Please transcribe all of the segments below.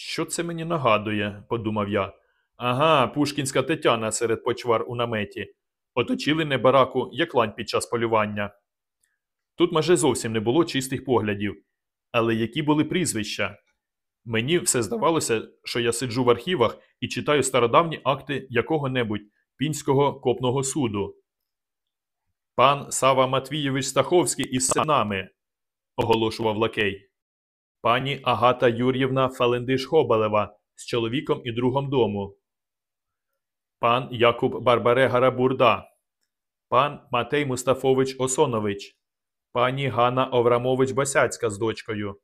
Що це мені нагадує, подумав я. Ага, пушкінська Тетяна серед почвар у наметі. Оточили небараку, як лань під час полювання. Тут майже зовсім не було чистих поглядів. Але які були прізвища? Мені все здавалося, що я сиджу в архівах і читаю стародавні акти якого-небудь пінського копного суду. Пан Сава Матвійович Стаховський із синами, оголошував лакей. Пані Агата Юр'ївна Фалендиш Хобалева з чоловіком і другом дому. Пан Якуб Барбарега Бурда. Пан Матей Мустафович Осонович. Пані Ганна Оврамович Басяцька з дочкою.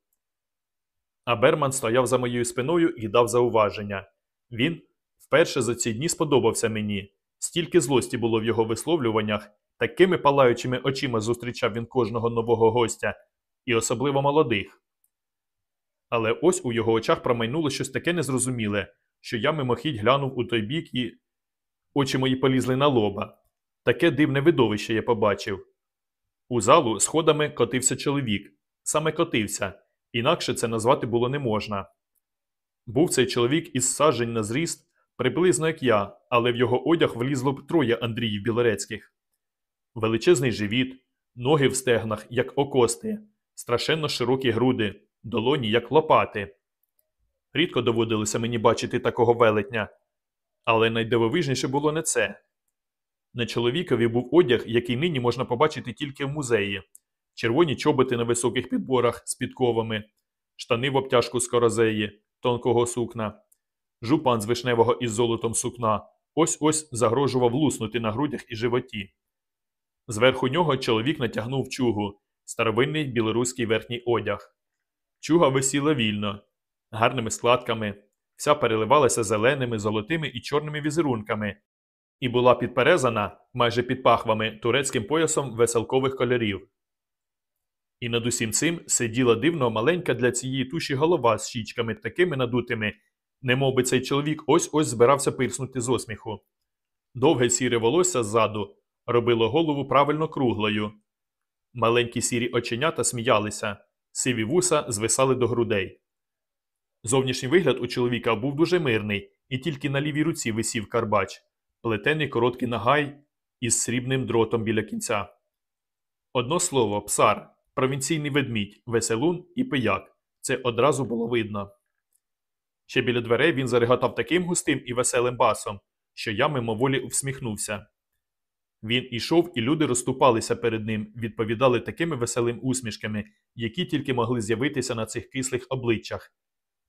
А Берман стояв за моєю спиною і дав зауваження. Він вперше за ці дні сподобався мені. Стільки злості було в його висловлюваннях, такими палаючими очима зустрічав він кожного нового гостя, і особливо молодих. Але ось у його очах промайнуло щось таке незрозуміле, що я мимохідь глянув у той бік і. Очі мої полізли на лоба. Таке дивне видовище я побачив. У залу сходами котився чоловік. Саме котився, інакше це назвати було не можна. Був цей чоловік із сажень на зріст, приблизно як я, але в його одяг влізло б троє Андріїв Білорецьких. Величезний живіт, ноги в стегнах, як окости, страшенно широкі груди, долоні, як лопати. Рідко доводилося мені бачити такого велетня. Але найдивовижніше було не це. На чоловікові був одяг, який нині можна побачити тільки в музеї: червоні чоботи на високих підборах з підковами, штани в обтяжку з корозеї, тонкого сукна, жупан з вишневого із золотом сукна, ось ось загрожував луснути на грудях і животі. Зверху нього чоловік натягнув чугу, старовинний білоруський верхній одяг. Чуга висіла вільно, гарними складками, вся переливалася зеленими, золотими і чорними візерунками, і була підперезана майже під пахвами турецьким поясом веселкових кольорів. І над усім цим сиділа дивно маленька для цієї туші голова з щічками такими надутими, немов би цей чоловік ось ось збирався пирснути з осміху. Довге сіре волосся ззаду робило голову правильно круглою. Маленькі сірі оченята сміялися, сиві вуса звисали до грудей. Зовнішній вигляд у чоловіка був дуже мирний, і тільки на лівій руці висів карбач, плетений короткий нагай із срібним дротом біля кінця. Одно слово, псар, провінційний ведмідь, веселун і пияк. Це одразу було видно. Ще біля дверей він зареготав таким густим і веселим басом, що я мимоволі всміхнувся. Він ішов, і люди розступалися перед ним, відповідали такими веселим усмішками, які тільки могли з'явитися на цих кислих обличчях,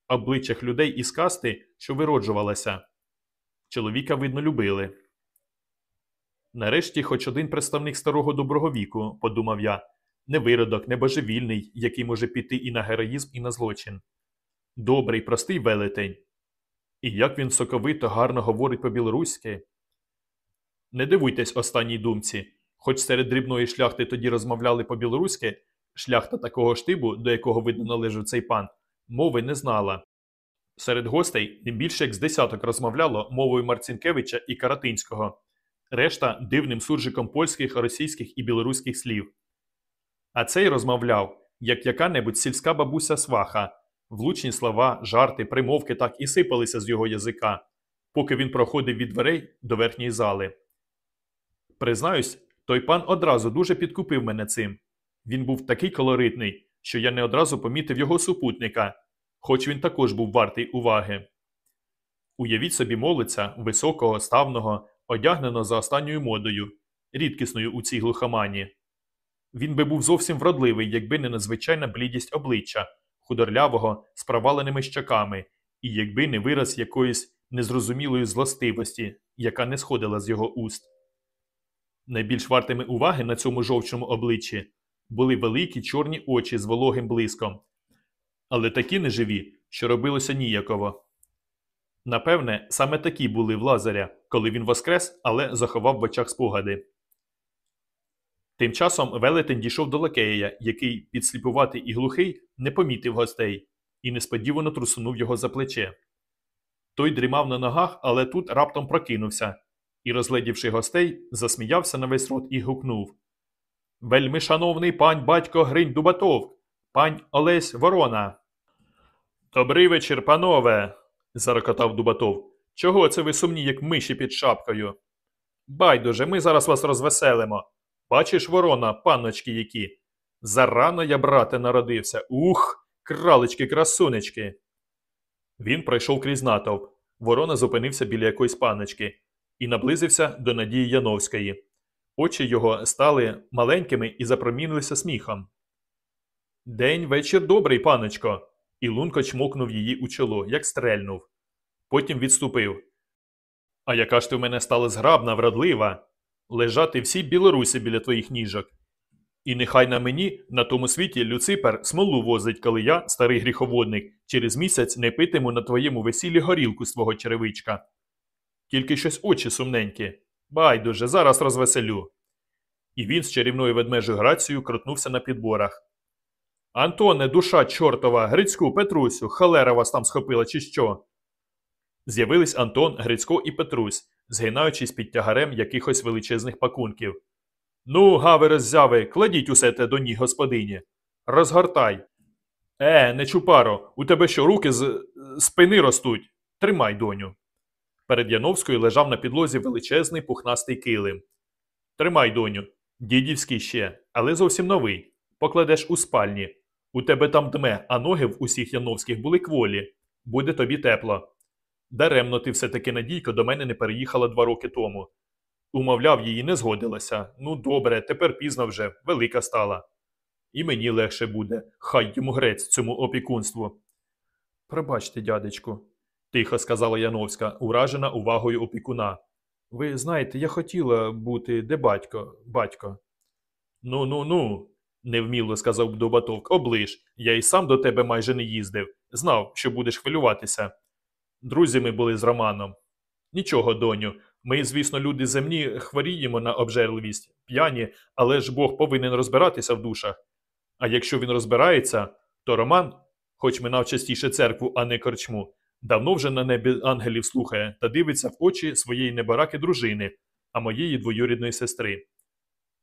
обличчях людей із касти, що вироджувалася. Чоловіка, видно, любили. Нарешті, хоч один представник старого доброго віку, подумав я, не виродок, не божевільний, який може піти і на героїзм, і на злочин. Добрий, простий велетень. І як він соковито гарно говорить по-білоруськи. Не дивуйтесь останній думці, хоч серед дрібної шляхти тоді розмовляли по-білоруськи, шляхта такого штибу, до якого видно належав цей пан, мови не знала. Серед гостей не більше як з десяток розмовляло мовою Марцінкевича і Каратинського, решта дивним суржиком польських, російських і білоруських слів. А цей розмовляв, як яка-небудь сільська бабуся сваха, влучні слова, жарти, примовки так і сипалися з його язика, поки він проходив від дверей до верхньої зали. Признаюсь, той пан одразу дуже підкупив мене цим. Він був такий колоритний, що я не одразу помітив його супутника, хоч він також був вартий уваги. Уявіть собі молодця, високого, ставного, одягненого за останньою модою, рідкісною у цій глухомані. Він би був зовсім вродливий, якби не надзвичайна блідість обличчя, худорлявого, з проваленими щоками, і якби не вираз якоїсь незрозумілої злостивості, яка не сходила з його уст. Найбільш вартими уваги на цьому жовчому обличчі були великі чорні очі з вологим блиском, але такі неживі, що робилося ніяково. Напевне, саме такі були в Лазаря, коли він воскрес, але заховав в очах спогади. Тим часом велетень дійшов до лакея, який, підсліпуватий і глухий, не помітив гостей і несподівано трусунув його за плече. Той дрімав на ногах, але тут раптом прокинувся і, розглядівши гостей, засміявся на весь рот і гукнув Вельми шановний пань батько Гринь Дубатов, пань Олесь Ворона. Добрий вечір, панове, зарокотав Дубатов. Чого це ви сумні, як миші під шапкою? Байдуже, ми зараз вас розвеселимо. Бачиш, ворона, панночки які. Зарано я, брате, народився. Ух, кралечки, красунечки. Він пройшов крізь натовп. Ворона зупинився біля якоїсь панночки і наблизився до Надії Яновської. Очі його стали маленькими і запромінилися сміхом. День вечір добрий, паночко. І лунко чмокнув її у чоло, як стрельнув. Потім відступив. А яка ж ти в мене стала зграбна, вродлива, лежати всій Білорусі біля твоїх ніжок. І нехай на мені, на тому світі, Люципер смолу возить, коли я, старий гріховодник, через місяць не питиму на твоєму весіллі горілку з твого черевичка. Тільки щось очі сумненькі. Байдуже, зараз розвеселю. І він з чарівною ведмежою грацією крутнувся на підборах. Антоне, душа чортова, Грицьку, Петрусю, халера вас там схопила, чи що? З'явились Антон, Грицько і Петрусь, згинаючись під тягарем якихось величезних пакунків. Ну, гави роззяви, кладіть усе те до ніг господині. Розгортай. Е, не чупаро, у тебе що руки з спини ростуть? Тримай, доню. Перед Яновською лежав на підлозі величезний пухнастий килим. Тримай, доню. Дідівський ще, але зовсім новий. Покладеш у спальні. У тебе там дме, а ноги в усіх яновських були кволі. Буде тобі тепло. Даремно ти все-таки Надійко до мене не переїхала два роки тому. Умовляв, її не згодилася. Ну, добре, тепер пізно вже, велика стала. І мені легше буде, хай йому грець цьому опікунству. Пробачте, дядечку, тихо сказала Яновська, уражена увагою опікуна. Ви знаєте, я хотіла бути де батько, батько. Ну, ну, ну, невміло сказав Дубатовк, оближ. Я й сам до тебе майже не їздив. Знав, що будеш хвилюватися. Друзі ми були з Романом. Нічого, доню. Ми, звісно, люди земні, хворіємо на обжерливість, п'яні, але ж Бог повинен розбиратися в душах. А якщо він розбирається, то Роман, хоч минав частіше церкву, а не корчму, давно вже на небі ангелів слухає та дивиться в очі своєї небараки дружини, а моєї двоюрідної сестри.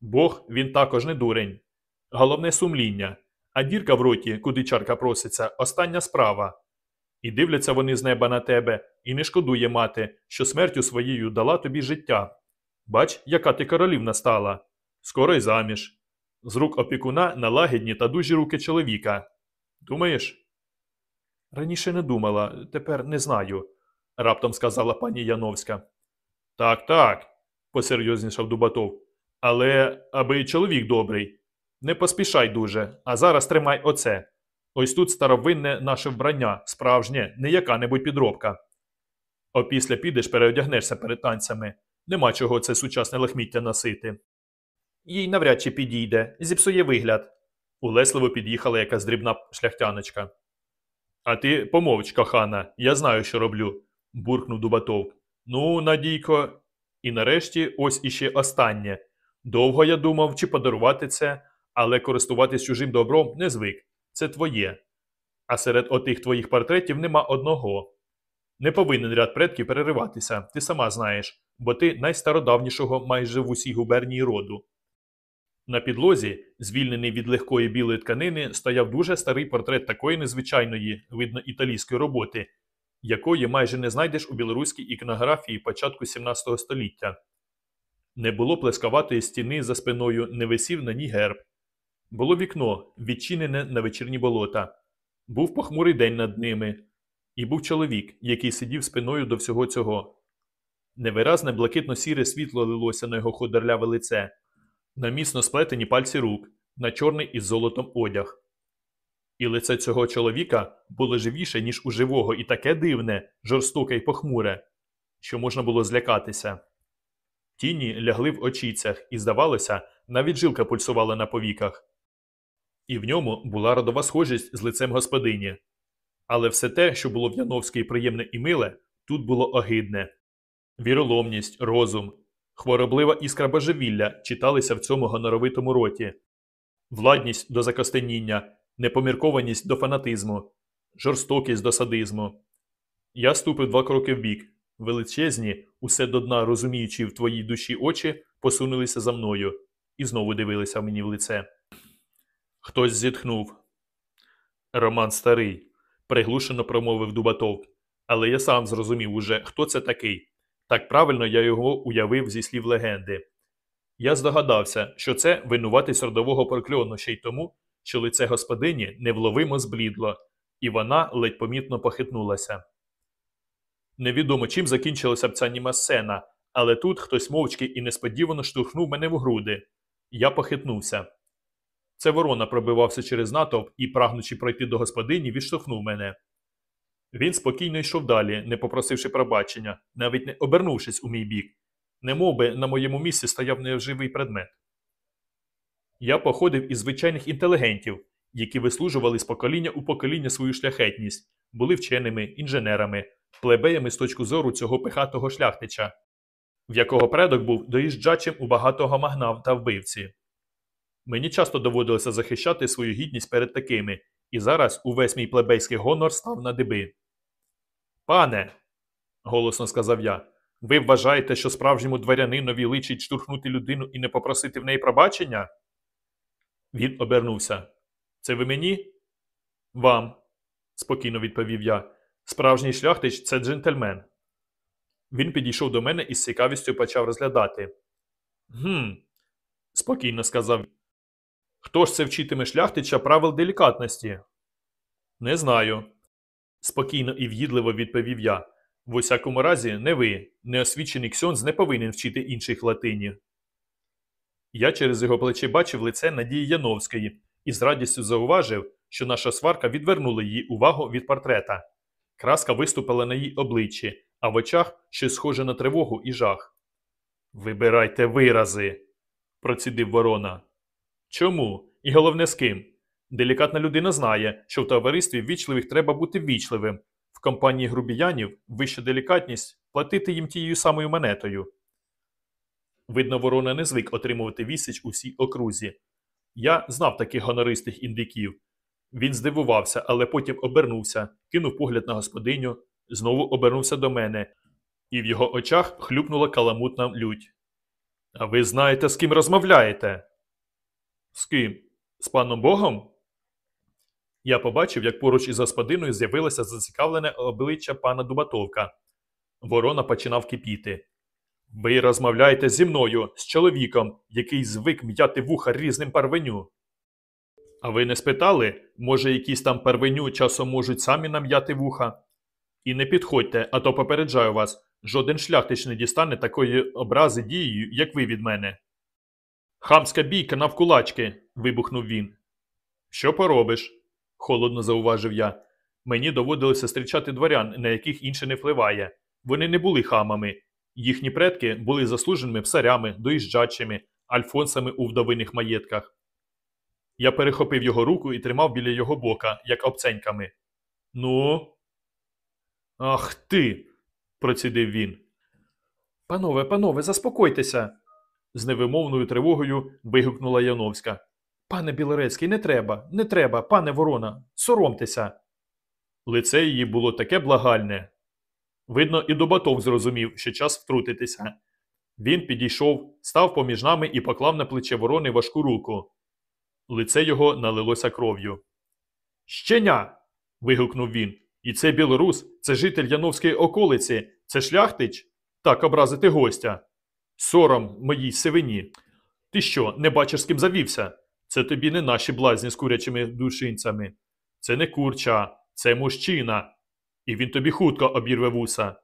Бог він також не дурень. Головне сумління, а дірка в роті, куди чарка проситься, остання справа. І дивляться вони з неба на тебе, і не шкодує мати, що смертю своєю дала тобі життя. Бач, яка ти королівна стала. Скоро й заміж. З рук опікуна на лагідні та дужі руки чоловіка. Думаєш? Раніше не думала, тепер не знаю, раптом сказала пані Яновська. Так, так, посерйознішав Дубатов. Але аби чоловік добрий. Не поспішай дуже, а зараз тримай оце. Ось тут старовинне наше вбрання, справжнє, не яка-небудь підробка. Опісля підеш переодягнешся перед танцями. Нема чого це сучасне лахміття носити. Їй навряд чи підійде, зіпсує вигляд. Улесливо під'їхала якась дрібна шляхтяночка. А ти помовч, кохана, я знаю, що роблю, буркнув Дубатов. Ну, Надійко. І нарешті ось іще останнє. Довго я думав, чи подарувати це, але користуватись чужим добром не звик. Це твоє. А серед отих твоїх портретів нема одного. Не повинен ряд предків перериватися, ти сама знаєш, бо ти найстародавнішого майже в усій губернії роду. На підлозі, звільнений від легкої білої тканини, стояв дуже старий портрет такої незвичайної, видно, італійської роботи, якої майже не знайдеш у білоруській іконографії початку 17 століття. Не було плескаватої стіни за спиною, не висів на ній герб. Було вікно, відчинене на вечірні болота. Був похмурий день над ними, і був чоловік, який сидів спиною до всього цього. Невиразне блакитно-сіре світло лилося на його худорляве лице, на міцно сплетені пальці рук, на чорний із золотом одяг. І лице цього чоловіка було живіше, ніж у живого, і таке дивне, жорстоке й похмуре, що можна було злякатися. Тіні лягли в очіцях, і, здавалося, навіть жилка пульсувала на повіках. І в ньому була родова схожість з лицем господині. Але все те, що було в Яновській приємне і миле, тут було огидне. Віроломність, розум, хвороблива іскра божевілля читалися в цьому гоноровитому роті, владність до закостеніння, непоміркованість до фанатизму, жорстокість до садизму. Я ступив два кроки вбік. Величезні, усе до дна розуміючи в твоїй душі очі, посунулися за мною і знову дивилися мені в лице. Хтось зітхнув. Роман старий, приглушено промовив Дубатов. Але я сам зрозумів уже, хто це такий. Так правильно я його уявив зі слів легенди. Я здогадався, що це винуватись родового прокльону ще й тому, що лице господині невловимо зблідло, і вона ледь помітно похитнулася. Невідомо, чим закінчилася б ця німа сцена, але тут хтось мовчки і несподівано штовхнув мене в груди. Я похитнувся. Це ворона пробивався через натовп і, прагнучи пройти до господині, відштовхнув мене. Він спокійно йшов далі, не попросивши пробачення, навіть не обернувшись у мій бік, немов би на моєму місці стояв неживий предмет. Я походив із звичайних інтелігентів, які вислужували з покоління у покоління свою шляхетність, були вченими, інженерами, плебеями з точки зору цього пихатого шляхтича, в якого предок був доїжджачим у багатого магнав та вбивці. Мені часто доводилося захищати свою гідність перед такими, і зараз увесь мій плебейський гонор став на диби. Пане, голосно сказав я, ви вважаєте, що справжньому дворянинові личить штурхнути людину і не попросити в неї пробачення? Він обернувся. Це ви мені? Вам, спокійно відповів я. Справжній шляхтич це джентльмен. Він підійшов до мене і з цікавістю почав розглядати. Гм, спокійно сказав. Хто ж це вчитиме шляхтича правил делікатності? Не знаю. Спокійно і в'їдливо відповів я. В усякому разі, не ви, неосвічений ксьонз не повинен вчити інших латині. Я через його плече бачив лице Надії Яновської і з радістю зауважив, що наша сварка відвернула її увагу від портрета. Краска виступила на її обличчі, а в очах щось схоже на тривогу і жах. Вибирайте вирази, процідив ворона. Чому? І головне з ким? Делікатна людина знає, що в товаристві ввічливих треба бути ввічливим. В компанії грубіянів вища делікатність платити їм тією самою монетою. Видно, ворона не звик отримувати вісіч у всій окрузі. Я знав таких гонористих індиків. Він здивувався, але потім обернувся, кинув погляд на господиню, знову обернувся до мене, і в його очах хлюпнула каламутна лють. А ви знаєте, з ким розмовляєте? З ким? З паном Богом? Я побачив, як поруч із господиною з'явилося зацікавлене обличчя пана Дубатовка. Ворона починав кипіти. Ви розмовляєте зі мною, з чоловіком, який звик м'яти вуха різним парвеню. А ви не спитали, може, якісь там парвеню часом можуть самі нам'яти вуха? І не підходьте, а то попереджаю вас, жоден шляхтич не дістане такої образи дією, як ви від мене. Хамська бійка навкулачки. вибухнув він. Що поробиш? Холодно зауважив я. Мені доводилося зустрічати дворян, на яких інше не впливає. Вони не були хамами. Їхні предки були заслуженими псарями, доїжджачими, альфонсами у вдовиних маєтках. Я перехопив його руку і тримав біля його бока, як обценьками. Ну. Ах ти. процідив він. Панове, панове, заспокойтеся. з невимовною тривогою вигукнула Яновська. Пане Білорецький, не треба, не треба, пане Ворона, соромтеся. Лице її було таке благальне. Видно, і Добатов зрозумів, що час втрутитися. Він підійшов, став поміж нами і поклав на плече ворони важку руку. Лице його налилося кров'ю. Щеня. вигукнув він. І це білорус, це житель Яновської околиці, це шляхтич? Так образити гостя. Сором моїй сивині. Ти що, не бачиш, з ким завівся? Це тобі не наші блазні з курячими душинцями. Це не курча, це мужчина. І він тобі хутко обірве вуса.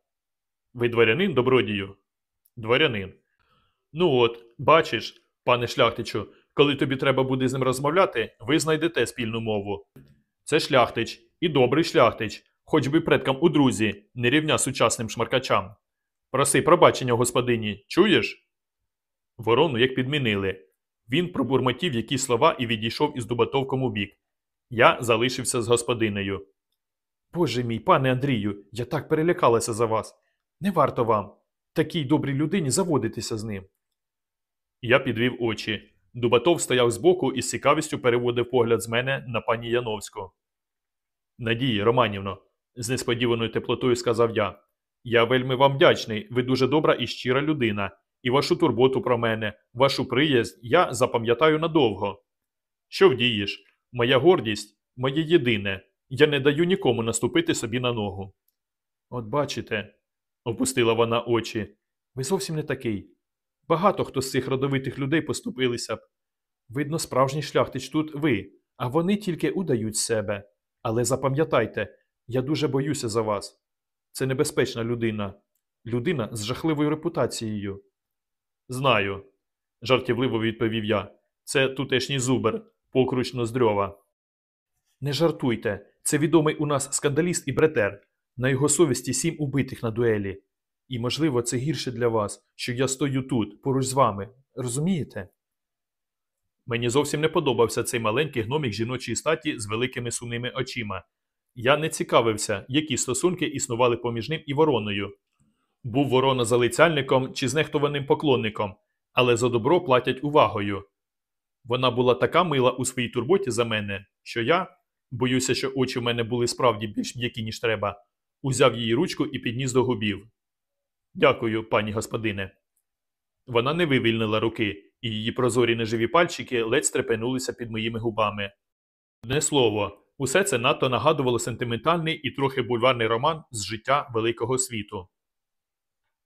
Ви дворянин, добродію? Дворянин. Ну от, бачиш, пане шляхтичу, коли тобі треба буде з ним розмовляти, ви знайдете спільну мову. Це шляхтич, і добрий шляхтич, хоч би предкам у друзі, не рівня сучасним шмаркачам. Проси пробачення господині, чуєш? Ворону як підмінили. Він пробурмотів якісь слова і відійшов із Дубатовком у бік. Я залишився з господинею. Боже мій, пане Андрію, я так перелякалася за вас. Не варто вам, такій добрій людині, заводитися з ним. Я підвів очі. Дубатов стояв збоку і з цікавістю переводив погляд з мене на пані Яновську. Надії, Романівно, з несподіваною теплотою сказав я. Я вельми вам вдячний, ви дуже добра і щира людина, і вашу турботу про мене, вашу приязнь я запам'ятаю надовго. Що вдієш? Моя гордість, моє єдине, Я не даю нікому наступити собі на ногу. От бачите, опустила вона очі. Ви зовсім не такий. Багато хто з цих родовитих людей поступилися б. Видно, справжній шляхтич тут ви, а вони тільки удають себе. Але запам'ятайте, я дуже боюся за вас. Це небезпечна людина. Людина з жахливою репутацією. Знаю, жартівливо відповів я. Це тутешній зубер, покруч Ноздрьова. Не жартуйте, це відомий у нас скандаліст і бретер. На його совісті сім убитих на дуелі. І, можливо, це гірше для вас, що я стою тут, поруч з вами. Розумієте? Мені зовсім не подобався цей маленький гномік жіночої статі з великими сумними очима. Я не цікавився, які стосунки існували поміж ним і вороною. Був ворона залицяльником чи знехтованим поклонником, але за добро платять увагою. Вона була така мила у своїй турботі за мене, що я, боюся, що очі в мене були справді більш м'які, ніж треба, узяв її ручку і підніс до губів. Дякую, пані господине. Вона не вивільнила руки, і її прозорі неживі пальчики ледь стрепенулися під моїми губами. Одне слово, усе це надто нагадувало сентиментальний і трохи бульварний роман з життя великого світу.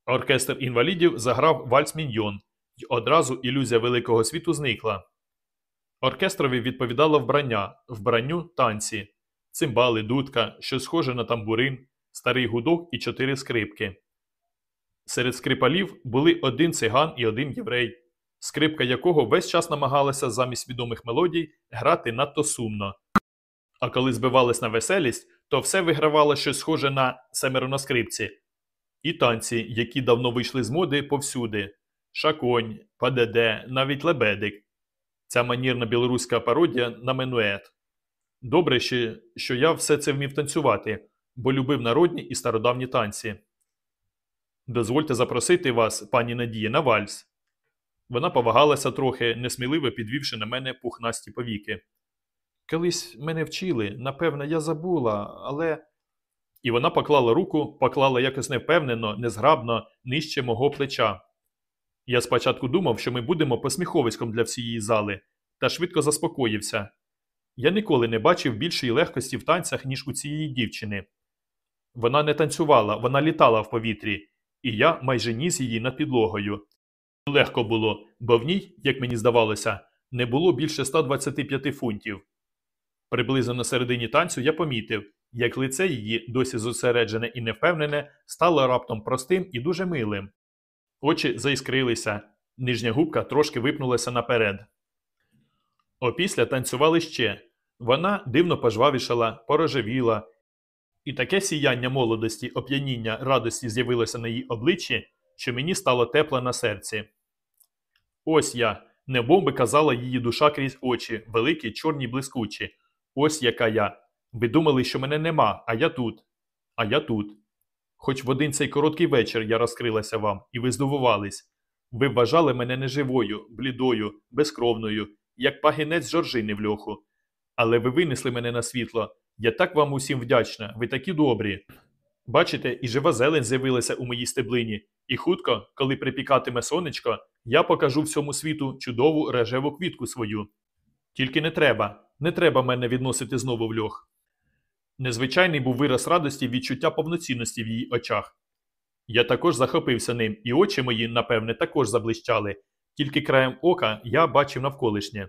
Оркестр інвалідів заграв вальс міньйон, і одразу ілюзія великого світу зникла. Оркестрові відповідало вбрання, вбранню танці, цимбали, дудка, що схоже на тамбурин, старий гудок і чотири скрипки. Серед скрипалів були один циган і один єврей, скрипка якого весь час намагалася замість відомих мелодій грати надто сумно. А коли збивались на веселість, то все вигравало щось схоже на семеро на скрипці. І танці, які давно вийшли з моди повсюди: шаконь, падеде, навіть лебедик. Ця манірна білоруська пародія на менует. Добре ще, що я все це вмів танцювати, бо любив народні і стародавні танці. Дозвольте запросити вас, пані Надія, на вальс. Вона повагалася трохи, несміливо підвівши на мене пухнасті повіки. Колись мене вчили, напевне, я забула, але. І вона поклала руку, поклала якось невпевнено, незграбно, нижче мого плеча. Я спочатку думав, що ми будемо посміховиськом для всієї зали, та швидко заспокоївся. Я ніколи не бачив більшої легкості в танцях, ніж у цієї дівчини. Вона не танцювала, вона літала в повітрі, і я майже ніс її над підлогою. Легко було, бо в ній, як мені здавалося, не було більше 125 фунтів. Приблизно на середині танцю я помітив, як лице її, досі зосереджене і невпевнене, стало раптом простим і дуже милим. Очі заіскрилися, нижня губка трошки випнулася наперед. Опісля танцювали ще. Вона дивно пожвавішала, порожевіла, і таке сіяння молодості, оп'яніння, радості з'явилося на її обличчі, що мені стало тепло на серці. Ось я, небом би казала її душа крізь очі, великі, чорні блискучі. Ось яка я. Ви думали, що мене нема, а я тут. А я тут. Хоч в один цей короткий вечір я розкрилася вам, і ви здивувались. Ви вважали мене неживою, блідою, безкровною, як пагінець жоржини в льоху. Але ви винесли мене на світло. Я так вам усім вдячна, ви такі добрі. Бачите, і жива зелень з'явилася у моїй стеблині, і хутко, коли припікатиме сонечко, я покажу всьому світу чудову рожеву квітку свою. Тільки не треба, не треба мене відносити знову в льох. Незвичайний був вираз радості відчуття повноцінності в її очах. Я також захопився ним, і очі мої, напевне, також заблищали, тільки краєм ока я бачив навколишнє.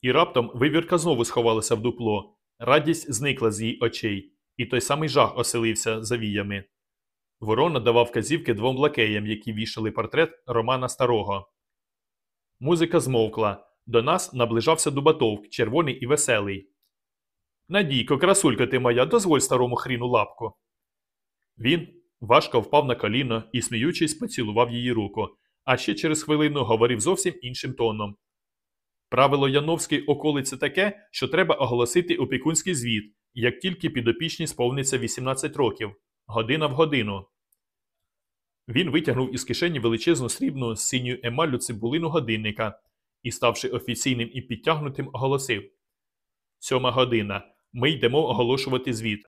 І раптом вивірка знову сховалася в дупло, радість зникла з її очей, і той самий жах оселився за віями. Ворона давав вказівки двом лакеям, які вішали портрет Романа Старого. Музика змовкла. До нас наближався Дубатовк, червоний і веселий. Надійко, красулька ти моя, дозволь старому хріну лапку. Він важко впав на коліно і, сміючись, поцілував її руку, а ще через хвилину говорив зовсім іншим тоном. Правило Яновської околиці таке, що треба оголосити опікунський звіт, як тільки підопічні сповниться 18 років, година в годину. Він витягнув із кишені величезну срібну з синьою емаллю цибулину годинника і, ставши офіційним і підтягнутим, оголосив Сьома година. Ми йдемо оголошувати звіт.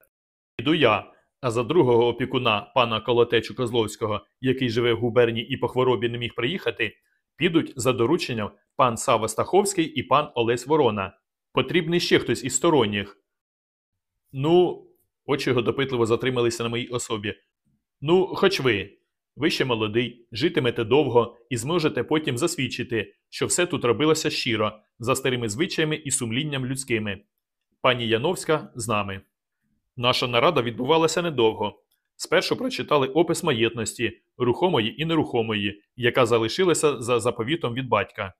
Іду я, а за другого опікуна, пана Колотечу Козловського, який живе в губернії і по хворобі не міг приїхати, підуть за дорученням пан Сава Стаховський і пан Олесь Ворона. Потрібний ще хтось із сторонніх. Ну, очі його допитливо затрималися на моїй особі. Ну, хоч ви. Ви ще молодий, житимете довго і зможете потім засвідчити, що все тут робилося щиро, за старими звичаями і сумлінням людськими. Пані Яновська з нами. Наша нарада відбувалася недовго. Спершу прочитали опис маєтності, рухомої і нерухомої, яка залишилася за заповітом від батька.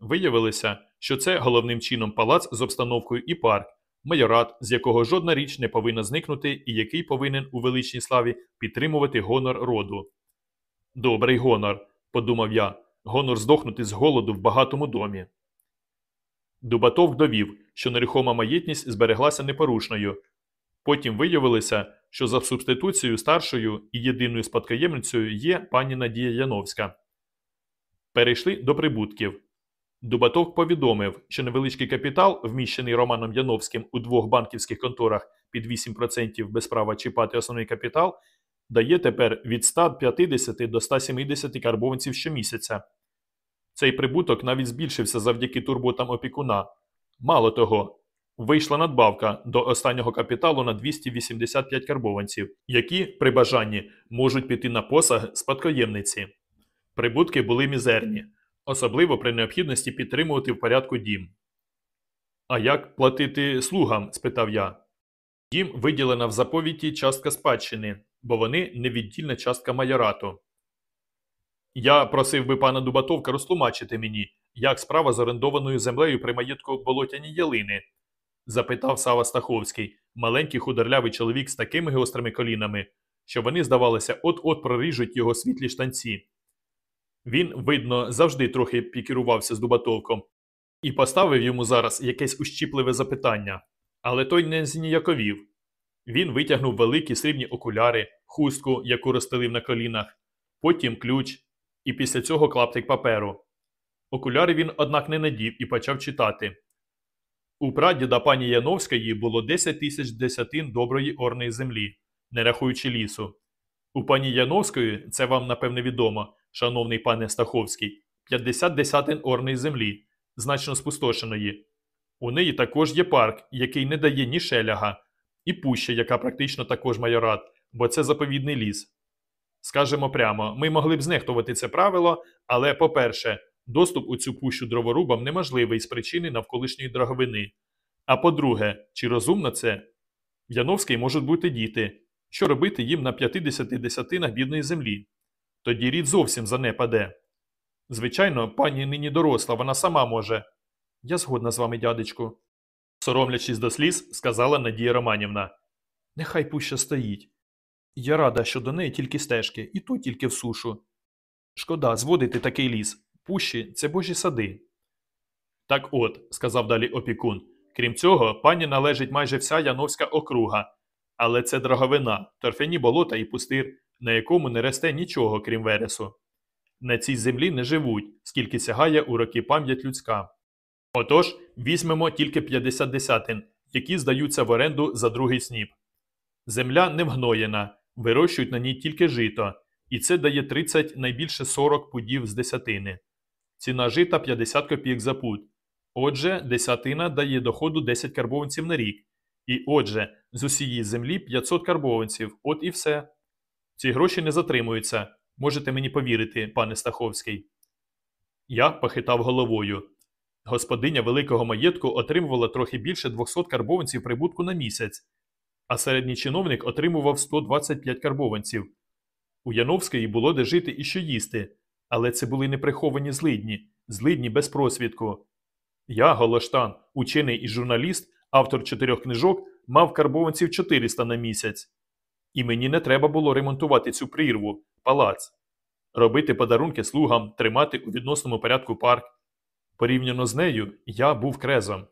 Виявилося, що це головним чином палац з обстановкою і парк, майорат, з якого жодна річ не повинна зникнути і який повинен у величній славі підтримувати гонор роду. Добрий гонор, подумав я, гонор здохнути з голоду в багатому домі. Дубатов довів, що нерухома маєтність збереглася непорушною. Потім виявилося, що за субституцією старшою і єдиною спадкоємницею є пані Надія Яновська. Перейшли до прибутків. Дубатов повідомив, що невеличкий капітал, вміщений Романом Яновським у двох банківських конторах під 8% без права чіпати основний капітал, дає тепер від 150 до 170 карбованців щомісяця. Цей прибуток навіть збільшився завдяки турботам опікуна. Мало того, вийшла надбавка до останнього капіталу на 285 карбованців, які, при бажанні, можуть піти на посаг спадкоємниці. Прибутки були мізерні, особливо при необхідності підтримувати в порядку дім. А як платити слугам? спитав я. Їм виділена в заповіті частка спадщини, бо вони невіддільна частка майорату. Я просив би пана Дубатовка розтлумачити мені, як справа з орендованою землею при маєтку болотяні ялини, запитав Сава Стаховський, маленький худорлявий чоловік з такими гострими колінами, що вони, здавалося, от-от проріжуть його світлі штанці. Він, видно, завжди трохи пікірувався з Дубатовком і поставив йому зараз якесь ущіпливе запитання, але той не зніяковів. Він витягнув великі срібні окуляри, хустку, яку розстелив на колінах, потім ключ, і після цього клаптик паперу. Окуляри він, однак, не надів і почав читати. У прадіда пані Яновської було 10 тисяч десятин доброї орної землі, не рахуючи лісу. У пані Яновської, це вам напевне відомо, шановний пане Стаховський, 50 десятин орної землі, значно спустошеної. У неї також є парк, який не дає ні шеляга, і пуща, яка практично також майорат, бо це заповідний ліс. Скажемо прямо, ми могли б знехтувати це правило, але, по-перше, доступ у цю пущу дроворубам неможливий з причини навколишньої драговини. А по-друге, чи розумно це? В Яновській можуть бути діти. Що робити їм на 50 десятинах бідної землі? Тоді рід зовсім занепаде. Звичайно, пані нині доросла, вона сама може. Я згодна з вами, дядечку. Соромлячись до сліз, сказала Надія Романівна. Нехай пуща стоїть. Я рада, що до неї тільки стежки, і то тільки в сушу. Шкода, зводити такий ліс. Пущі це божі сади. Так от, сказав далі опікун. Крім цього, пані належить майже вся Яновська округа. Але це драговина, торфяні болота і пустир, на якому не росте нічого, крім вересу. На цій землі не живуть, скільки сягає у роки пам'ять людська. Отож, візьмемо тільки 50 десятин, які здаються в оренду за другий сніп. Земля не вгноєна, вирощують на ній тільки жито, і це дає 30 найбільше 40 пудів з десятини. Ціна жита 50 копійок за пуд. Отже, десятина дає доходу 10 карбованців на рік. І отже, з усієї землі 500 карбованців. От і все. Ці гроші не затримуються. Можете мені повірити, пане Стаховський. Я похитав головою. Господиня великого маєтку отримувала трохи більше 200 карбованців прибутку на місяць, а середній чиновник отримував 125 карбованців. У Яновської було де жити і що їсти, але це були неприховані злидні, злидні без просвідку. Я, Голоштан, учений і журналіст, автор чотирьох книжок, мав карбованців 400 на місяць. І мені не треба було ремонтувати цю прірву, палац, робити подарунки слугам, тримати у відносному порядку парк. Порівняно з нею, я був крезом.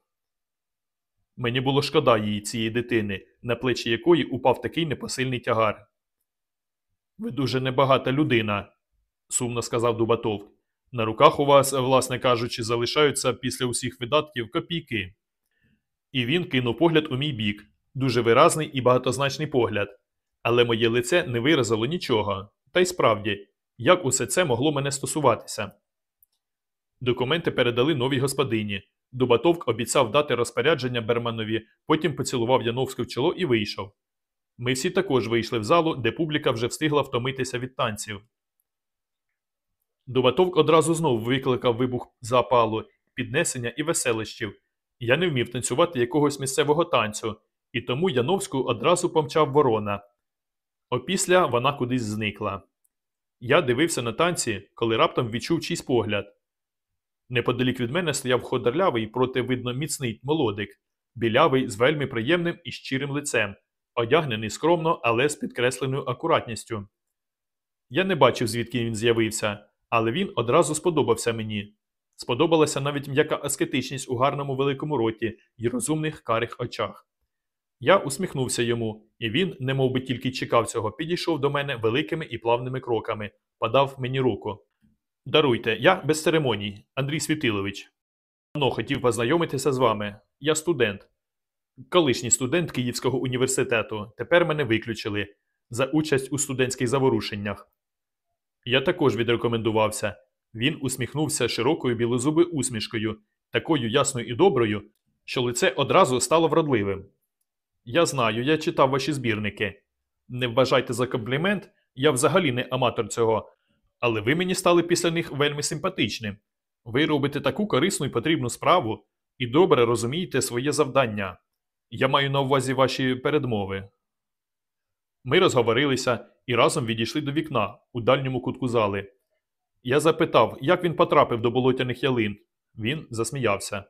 Мені було шкода її цієї дитини, на плечі якої упав такий непосильний тягар. Ви дуже небагата людина, сумно сказав Дубатов. На руках у вас, власне кажучи, залишаються після усіх видатків копійки. І він кинув погляд у мій бік, дуже виразний і багатозначний погляд. Але моє лице не виразило нічого. Та й справді, як усе це могло мене стосуватися. Документи передали новій господині. Дубатовк обіцяв дати розпорядження Берманові, потім поцілував Яновську в чоло і вийшов. Ми всі також вийшли в залу, де публіка вже встигла втомитися від танців. Дубатовк одразу знов викликав вибух запалу, піднесення і веселищів. Я не вмів танцювати якогось місцевого танцю, і тому Яновську одразу помчав ворона. Опісля вона кудись зникла. Я дивився на танці, коли раптом відчув чийсь погляд. Неподалік від мене стояв ходорлявий, проте видно міцний молодик, білявий з вельми приємним і щирим лицем, одягнений скромно, але з підкресленою акуратністю. Я не бачив, звідки він з'явився, але він одразу сподобався мені. Сподобалася навіть м'яка аскетичність у гарному великому роті й розумних карих очах. Я усміхнувся йому, і він, немов би тільки чекав цього, підійшов до мене великими і плавними кроками, подав мені руку. Даруйте, я без церемоній, Андрій Світилович. Давно хотів познайомитися з вами. Я студент. Колишній студент Київського університету. Тепер мене виключили за участь у студентських заворушеннях. Я також відрекомендувався. Він усміхнувся широкою білозубою усмішкою, такою ясною і доброю, що лице одразу стало вродливим. Я знаю, я читав ваші збірники. Не вважайте за комплімент, я взагалі не аматор цього, але ви мені стали після них вельми симпатичним. Ви робите таку корисну і потрібну справу і добре розумієте своє завдання. Я маю на увазі ваші передмови. Ми розговорилися і разом відійшли до вікна у дальньому кутку зали. Я запитав, як він потрапив до болотяних ялин. Він засміявся.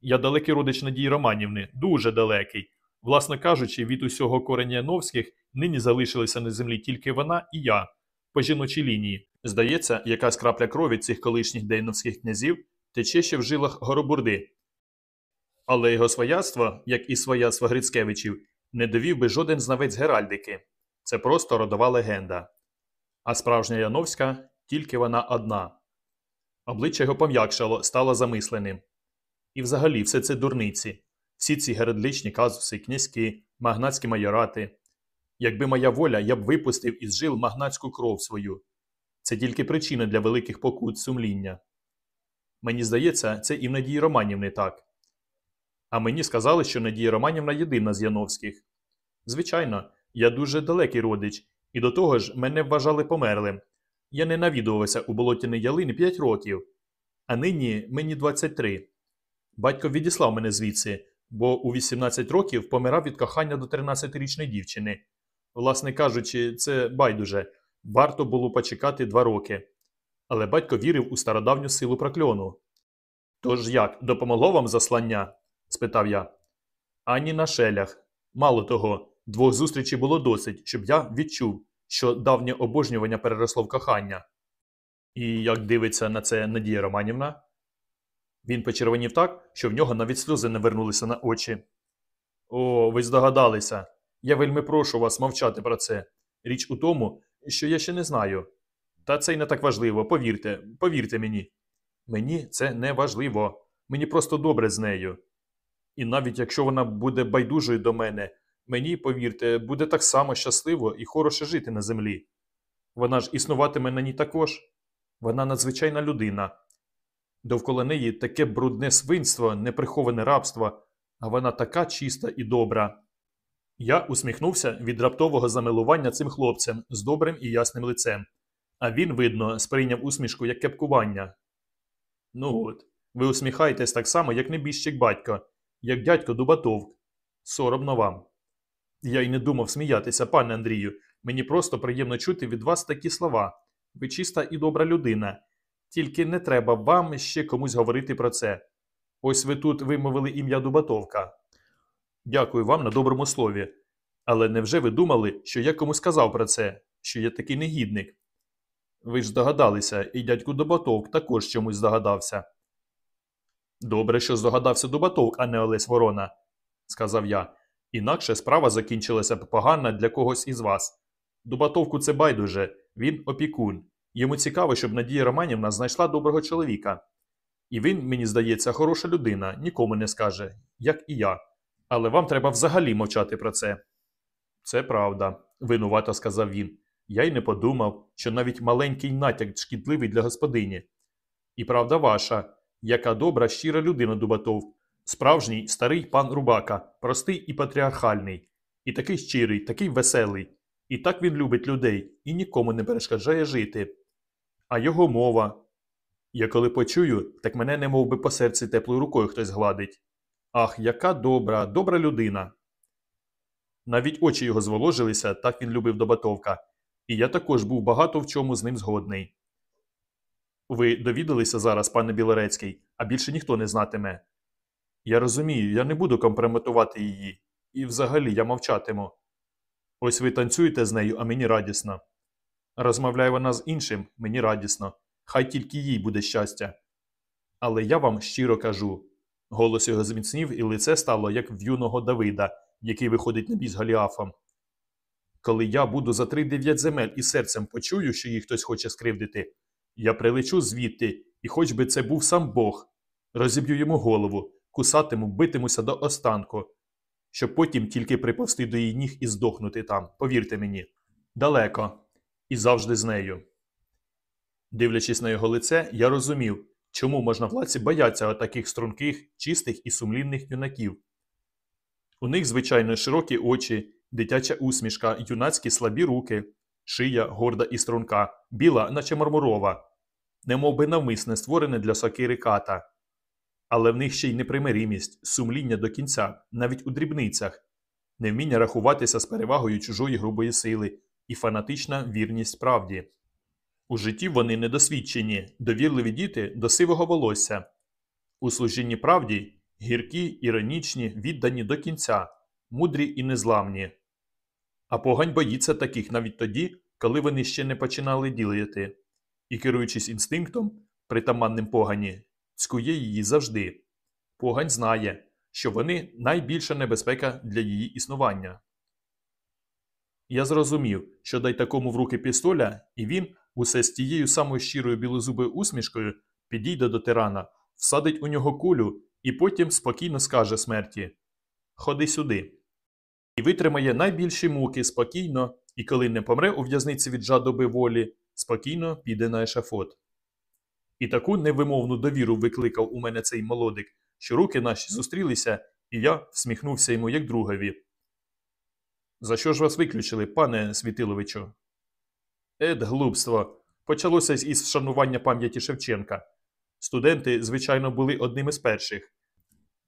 Я далекий родич Надії Романівни, дуже далекий. Власне кажучи, від усього кореня Яновських нині залишилися на землі тільки вона і я, по жіночій лінії. Здається, якась крапля крові цих колишніх дейновських князів тече ще в жилах Горобурди. Але його свояцтво, як і свояцтво Грицкевичів, не довів би жоден знавець Геральдики. Це просто родова легенда. А справжня Яновська тільки вона одна. Обличчя його пом'якшало, стало замисленим. І взагалі все це дурниці. Всі ці герадличні казуси, князьки, магнатські майорати. Якби моя воля, я б випустив із жил магнатську кров свою. Це тільки причина для великих покут сумління. Мені здається, це і в Надії Романівни так. А мені сказали, що Надія Романівна єдина з Яновських. Звичайно, я дуже далекий родич, і до того ж мене вважали померлим. Я не навідувався у болотяні ялини 5 років, а нині мені 23. Батько відіслав мене звідси, бо у 18 років помирав від кохання до 13-річної дівчини. Власне кажучи, це байдуже. Варто було почекати два роки. Але батько вірив у стародавню силу прокльону. Тож як, допомогло вам заслання? спитав я. Ані на шелях. Мало того, двох зустрічей було досить, щоб я відчув, що давнє обожнювання переросло в кохання. І як дивиться на це Надія Романівна? Він почервонів так, що в нього навіть сльози не вернулися на очі. О, ви здогадалися. Я вельми прошу вас мовчати про це. Річ у тому, що я ще не знаю. Та це й не так важливо, повірте, повірте мені. Мені це не важливо, мені просто добре з нею. І навіть якщо вона буде байдужою до мене, мені, повірте, буде так само щасливо і хороше жити на землі. Вона ж існуватиме на ній також. Вона надзвичайна людина. Довкола неї таке брудне свинство, неприховане рабство, а вона така чиста і добра. Я усміхнувся від раптового замилування цим хлопцем з добрим і ясним лицем, а він, видно, сприйняв усмішку як кепкування. Ну от, ви усміхаєтесь так само, як небіжчик батько, як дядько Дубатовк. Соромно вам. Я й не думав сміятися, пане Андрію. Мені просто приємно чути від вас такі слова. Ви чиста і добра людина. Тільки не треба вам ще комусь говорити про це. Ось ви тут вимовили ім'я Дубатовка. Дякую вам на доброму слові. Але невже ви думали, що я комусь сказав про це, що я такий негідник? Ви ж здогадалися, і дядьку Дубатовк також чомусь здогадався. Добре, що здогадався Дубатовк, а не Олесь Ворона, сказав я. Інакше справа закінчилася б погана для когось із вас. Дубатовку це байдуже, він опікун. Йому цікаво, щоб Надія Романівна знайшла доброго чоловіка. І він, мені здається, хороша людина, нікому не скаже, як і я. Але вам треба взагалі мовчати про це. Це правда, винувато сказав він. Я й не подумав, що навіть маленький натяк шкідливий для господині. І правда ваша, Яка добра, щира людина Дубатов. Справжній старий пан Рубака, простий і патріархальний. І такий щирий, такий веселий. І так він любить людей і нікому не перешкоджає жити. А його мова. Я коли почую, так мене не би по серці теплою рукою хтось гладить. Ах, яка добра, добра людина. Навіть очі його зволожилися, так він любив Добатовка, і я також був багато в чому з ним згодний. Ви довідалися зараз, пане Білорецький, а більше ніхто не знатиме. Я розумію, я не буду компрометувати її, і взагалі я мовчатиму. Ось ви танцюєте з нею, а мені радісно. Розмовляє вона з іншим, мені радісно. Хай тільки їй буде щастя. Але я вам щиро кажу голос його зміцнів, і лице стало, як в юного Давида, який виходить на бій з Голіафом. Коли я буду за три дев'ять земель і серцем почую, що їй хтось хоче скривдити, я прилечу звідти, і хоч би це був сам Бог, розіб'ю йому голову, кусатиму, битимуся до останку, щоб потім тільки приповсти до її ніг і здохнути там, повірте мені, далеко і завжди з нею. Дивлячись на його лице, я розумів, чому можна владці бояться таких струнких, чистих і сумлінних юнаків. У них, звичайно, широкі очі, дитяча усмішка, юнацькі слабі руки, шия горда і струнка, біла, наче мармурова, немов би навмисне створене для сокири ката. Але в них ще й непримиримість, сумління до кінця, навіть у дрібницях, невміння рахуватися з перевагою чужої грубої сили і фанатична вірність правді. У житті вони недосвідчені, довірливі діти до сивого волосся. У служінні правді гіркі, іронічні, віддані до кінця, мудрі і незламні. А погань боїться таких навіть тоді, коли вони ще не починали ділити, і, керуючись інстинктом, притаманним погані, цькує її завжди. Погань знає, що вони найбільша небезпека для її існування. Я зрозумів, що дай такому в руки пістоля, і він, усе з тією самою щирою білозубою усмішкою, підійде до тирана, всадить у нього кулю і потім спокійно скаже смерті Ходи сюди. І витримає найбільші муки спокійно, і коли не помре у в'язниці від жадоби волі, спокійно піде на ешафот. І таку невимовну довіру викликав у мене цей молодик, що руки наші зустрілися, і я всміхнувся йому як другові. За що ж вас виключили, пане Світиловичу? Ед, глупство. Почалося із вшанування пам'яті Шевченка. Студенти, звичайно, були одним із перших.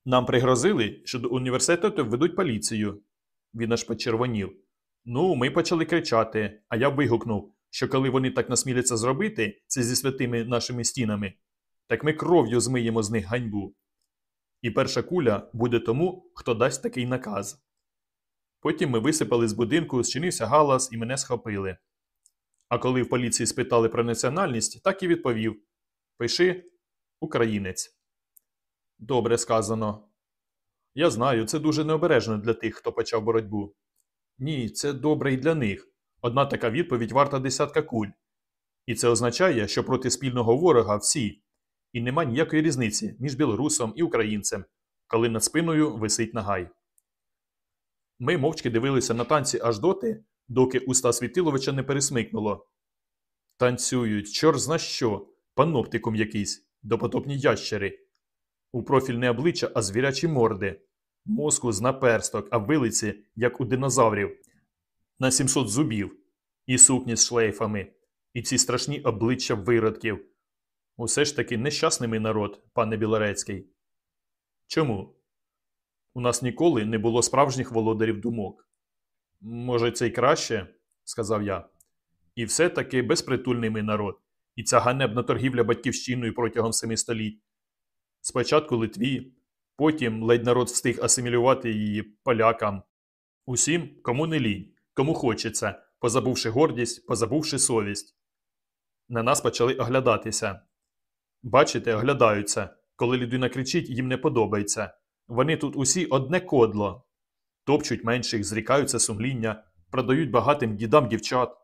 Нам пригрозили, що до університету введуть поліцію. Він аж почервонів. Ну, ми почали кричати, а я вигукнув, що коли вони так насміляться зробити, це зі святими нашими стінами, так ми кров'ю змиємо з них ганьбу. І перша куля буде тому, хто дасть такий наказ. Потім ми висипали з будинку, зчинився галас і мене схопили. А коли в поліції спитали про національність, так і відповів Пиши українець. Добре сказано. Я знаю, це дуже необережно для тих, хто почав боротьбу. Ні, це добре і для них. Одна така відповідь варта десятка куль. І це означає, що проти спільного ворога всі, і нема ніякої різниці між білорусом і українцем, коли над спиною висить нагай. Ми мовчки дивилися на танці аж доти, доки уста Світиловича не пересмикнуло. Танцюють, чор зна що, паноптиком якийсь, допотопні ящери. У профіль не обличчя, а звірячі морди, мозку з наперсток, а вилиці, як у динозаврів, на 700 зубів, і сукні з шлейфами, і ці страшні обличчя виродків. Усе ж таки нещасний ми народ, пане Білорецький. Чому? У нас ніколи не було справжніх володарів думок. Може, це й краще, сказав я. І все таки безпритульний ми народ, і ця ганебна торгівля батьківщиною протягом семи століть. Спочатку Литві, потім ледь народ встиг асимілювати її полякам. Усім, кому не лінь, кому хочеться, позабувши гордість, позабувши совість. На нас почали оглядатися. Бачите, оглядаються, коли людина кричить, їм не подобається. Вони тут усі одне кодло. Топчуть менших, зрікаються сумління, продають багатим дідам дівчат.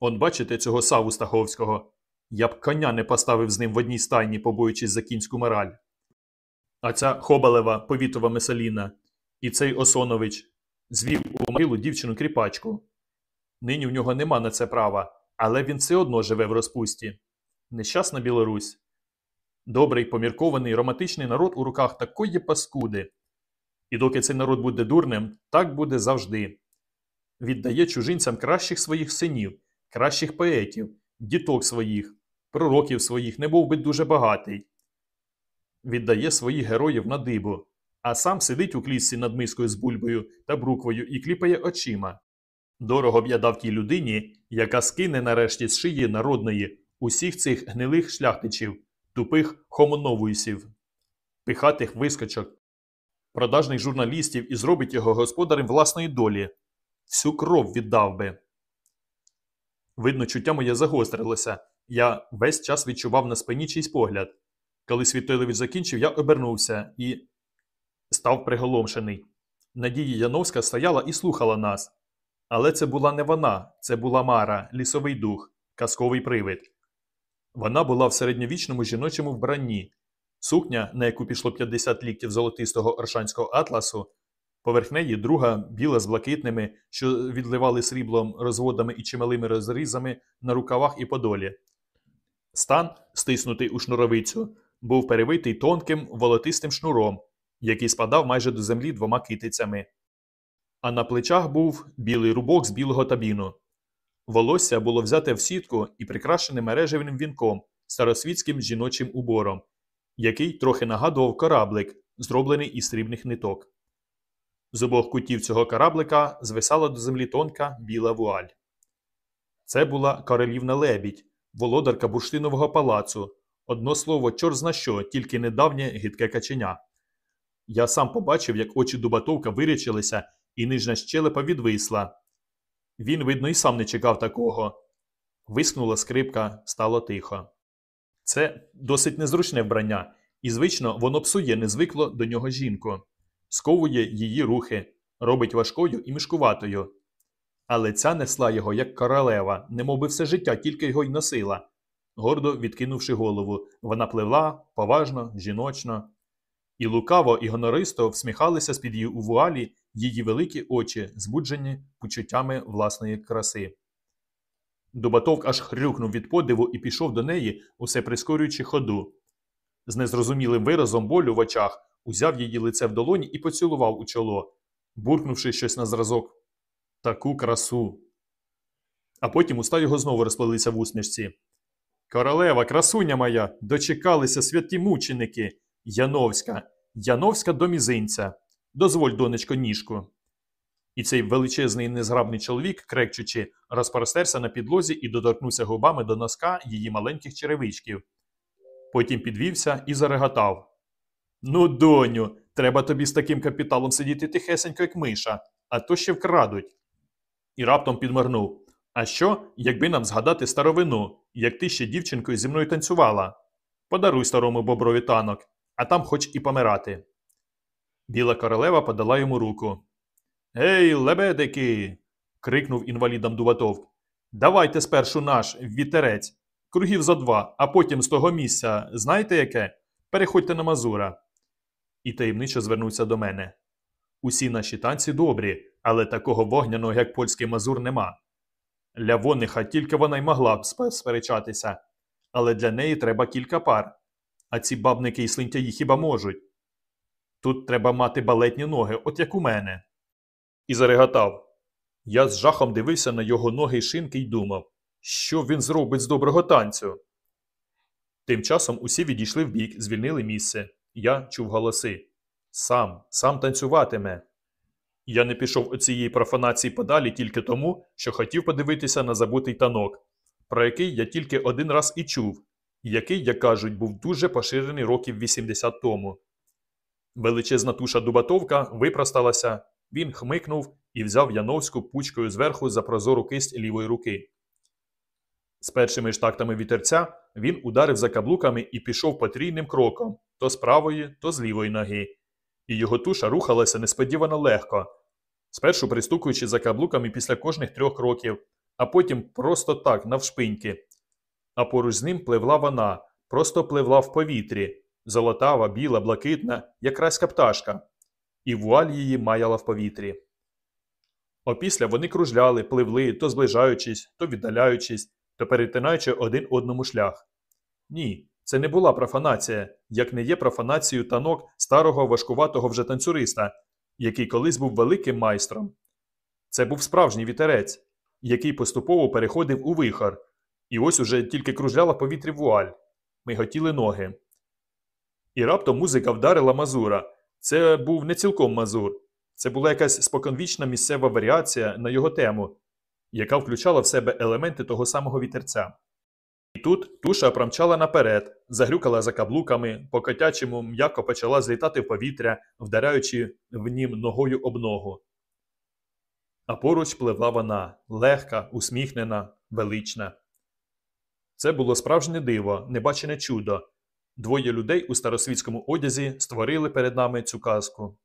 Он бачите цього саву Стаховського? Я б коня не поставив з ним в одній стайні, побоюючись за кінську мораль. А ця Хобалева, повітова Месаліна, і цей Осонович звів у могилу дівчину кріпачку. Нині в нього нема на це права, але він все одно живе в розпусті. Нещасна Білорусь. Добрий, поміркований, романтичний народ у руках такої паскуди. І доки цей народ буде дурним, так буде завжди. Віддає чужинцям кращих своїх синів, кращих поетів, діток своїх, пророків своїх, не був би дуже багатий. Віддає своїх героїв на дибу, а сам сидить у клітці над мискою з бульбою та бруквою і кліпає очима. Дорого б я дав тій людині, яка скине нарешті з шиї народної усіх цих гнилих шляхтичів, тупих хомоновуйсів, пихатих вискочок, продажних журналістів і зробить його господарем власної долі. Всю кров віддав би. Видно, чуття моє загострилося. Я весь час відчував на спині чийсь погляд. Коли Світойлович закінчив, я обернувся і став приголомшений. Надія Яновська стояла і слухала нас. Але це була не вона, це була Мара, лісовий дух, казковий привид. Вона була в середньовічному жіночому вбранні. Сукня, на яку пішло 50 ліктів золотистого оршанського атласу, поверх неї друга біла з блакитними, що відливали сріблом розводами і чималими розрізами на рукавах і подолі. Стан, стиснутий у шнуровицю, був перевитий тонким волотистим шнуром, який спадав майже до землі двома китицями. А на плечах був білий рубок з білого табіну. Волосся було взяте в сітку і прикрашене мережевним вінком старосвітським жіночим убором, який трохи нагадував кораблик, зроблений із срібних ниток. З обох кутів цього кораблика звисала до землі тонка біла вуаль. Це була королівна лебідь, володарка бурштинового палацу, одно слово, чор зна що, тільки недавнє гидке каченя. Я сам побачив, як очі Дубатовка вирячилися, і нижня щелепа відвисла. Він, видно, і сам не чекав такого. Вискнула скрипка, стало тихо. Це досить незручне вбрання, і, звично, воно псує незвикло до нього жінку, сковує її рухи, робить важкою і мішкуватою. Але ця несла його як королева, немовби все життя тільки його й носила. Гордо відкинувши голову, вона пливла поважно, жіночно. І лукаво і гонористо всміхалися з-під її у вуалі її великі очі, збуджені почуттями власної краси. Дубатовк аж хрюкнув від подиву і пішов до неї, усе прискорюючи ходу. З незрозумілим виразом болю в очах узяв її лице в долоні і поцілував у чоло, буркнувши щось на зразок. Таку красу. А потім уста його знову розплелися в усмішці. Королева, красуня моя, дочекалися святі мученики. Яновська, Яновська до мізинця. Дозволь, донечко, ніжку. І цей величезний незграбний чоловік, крекчучи, розпростерся на підлозі і доторкнувся губами до носка її маленьких черевичків. Потім підвівся і зареготав. Ну, доню, треба тобі з таким капіталом сидіти тихесенько, як миша, а то ще вкрадуть. І раптом підморгнув. А що, якби нам згадати старовину, як ти ще дівчинкою зі мною танцювала? Подаруй старому боброві танок, а там хоч і помирати. Біла королева подала йому руку. Гей, лебедики. крикнув інвалідам Дуватовк. Давайте спершу наш вітерець, кругів за два, а потім з того місця, знаєте яке? Переходьте на Мазура. І таємничо звернувся до мене. Усі наші танці добрі, але такого вогняного, як польський мазур, нема. Лявониха тільки вона й могла б сперечатися, але для неї треба кілька пар. А ці бабники і слинтяї хіба можуть? Тут треба мати балетні ноги, от як у мене. І зареготав. Я з жахом дивився на його ноги й шинки й думав, що він зробить з доброго танцю. Тим часом усі відійшли вбік, звільнили місце. Я чув голоси Сам, сам танцюватиме. Я не пішов у цієї профанації подалі тільки тому, що хотів подивитися на забутий танок, про який я тільки один раз і чув, який, як кажуть, був дуже поширений років 80 тому. Величезна туша Дубатовка випросталася, він хмикнув і взяв Яновську пучкою зверху за прозору кисть лівої руки. З першими ж вітерця він ударив за каблуками і пішов потрійним кроком то з правої, то з лівої ноги, і його туша рухалася несподівано легко, спершу пристукуючи за каблуками після кожних трьох кроків, а потім просто так, навшпиньки. А поруч з ним пливла вона, просто пливла в повітрі, золотава, біла, блакитна, якраз пташка, і вуаль її маяла в повітрі. Опісля вони кружляли, пливли, то зближаючись, то віддаляючись, то перетинаючи один одному шлях. Ні, Це не була профанація, як не є профанацією танок старого важкуватого вже танцюриста, який колись був великим майстром. Це був справжній вітерець, який поступово переходив у вихор, і ось уже тільки кружляла повітрі вуаль. Ми готіли ноги. І раптом музика вдарила мазура. Це був не цілком мазур. Це була якась споконвічна місцева варіація на його тему, яка включала в себе елементи того самого вітерця. І тут туша промчала наперед, загрюкала за каблуками, по котячому м'яко почала злітати в повітря, вдаряючи в нім ногою об ногу. А поруч пливла вона, легка, усміхнена, велична. Це було справжнє диво, небачене чудо. Двоє людей у старосвітському одязі створили перед нами цю казку.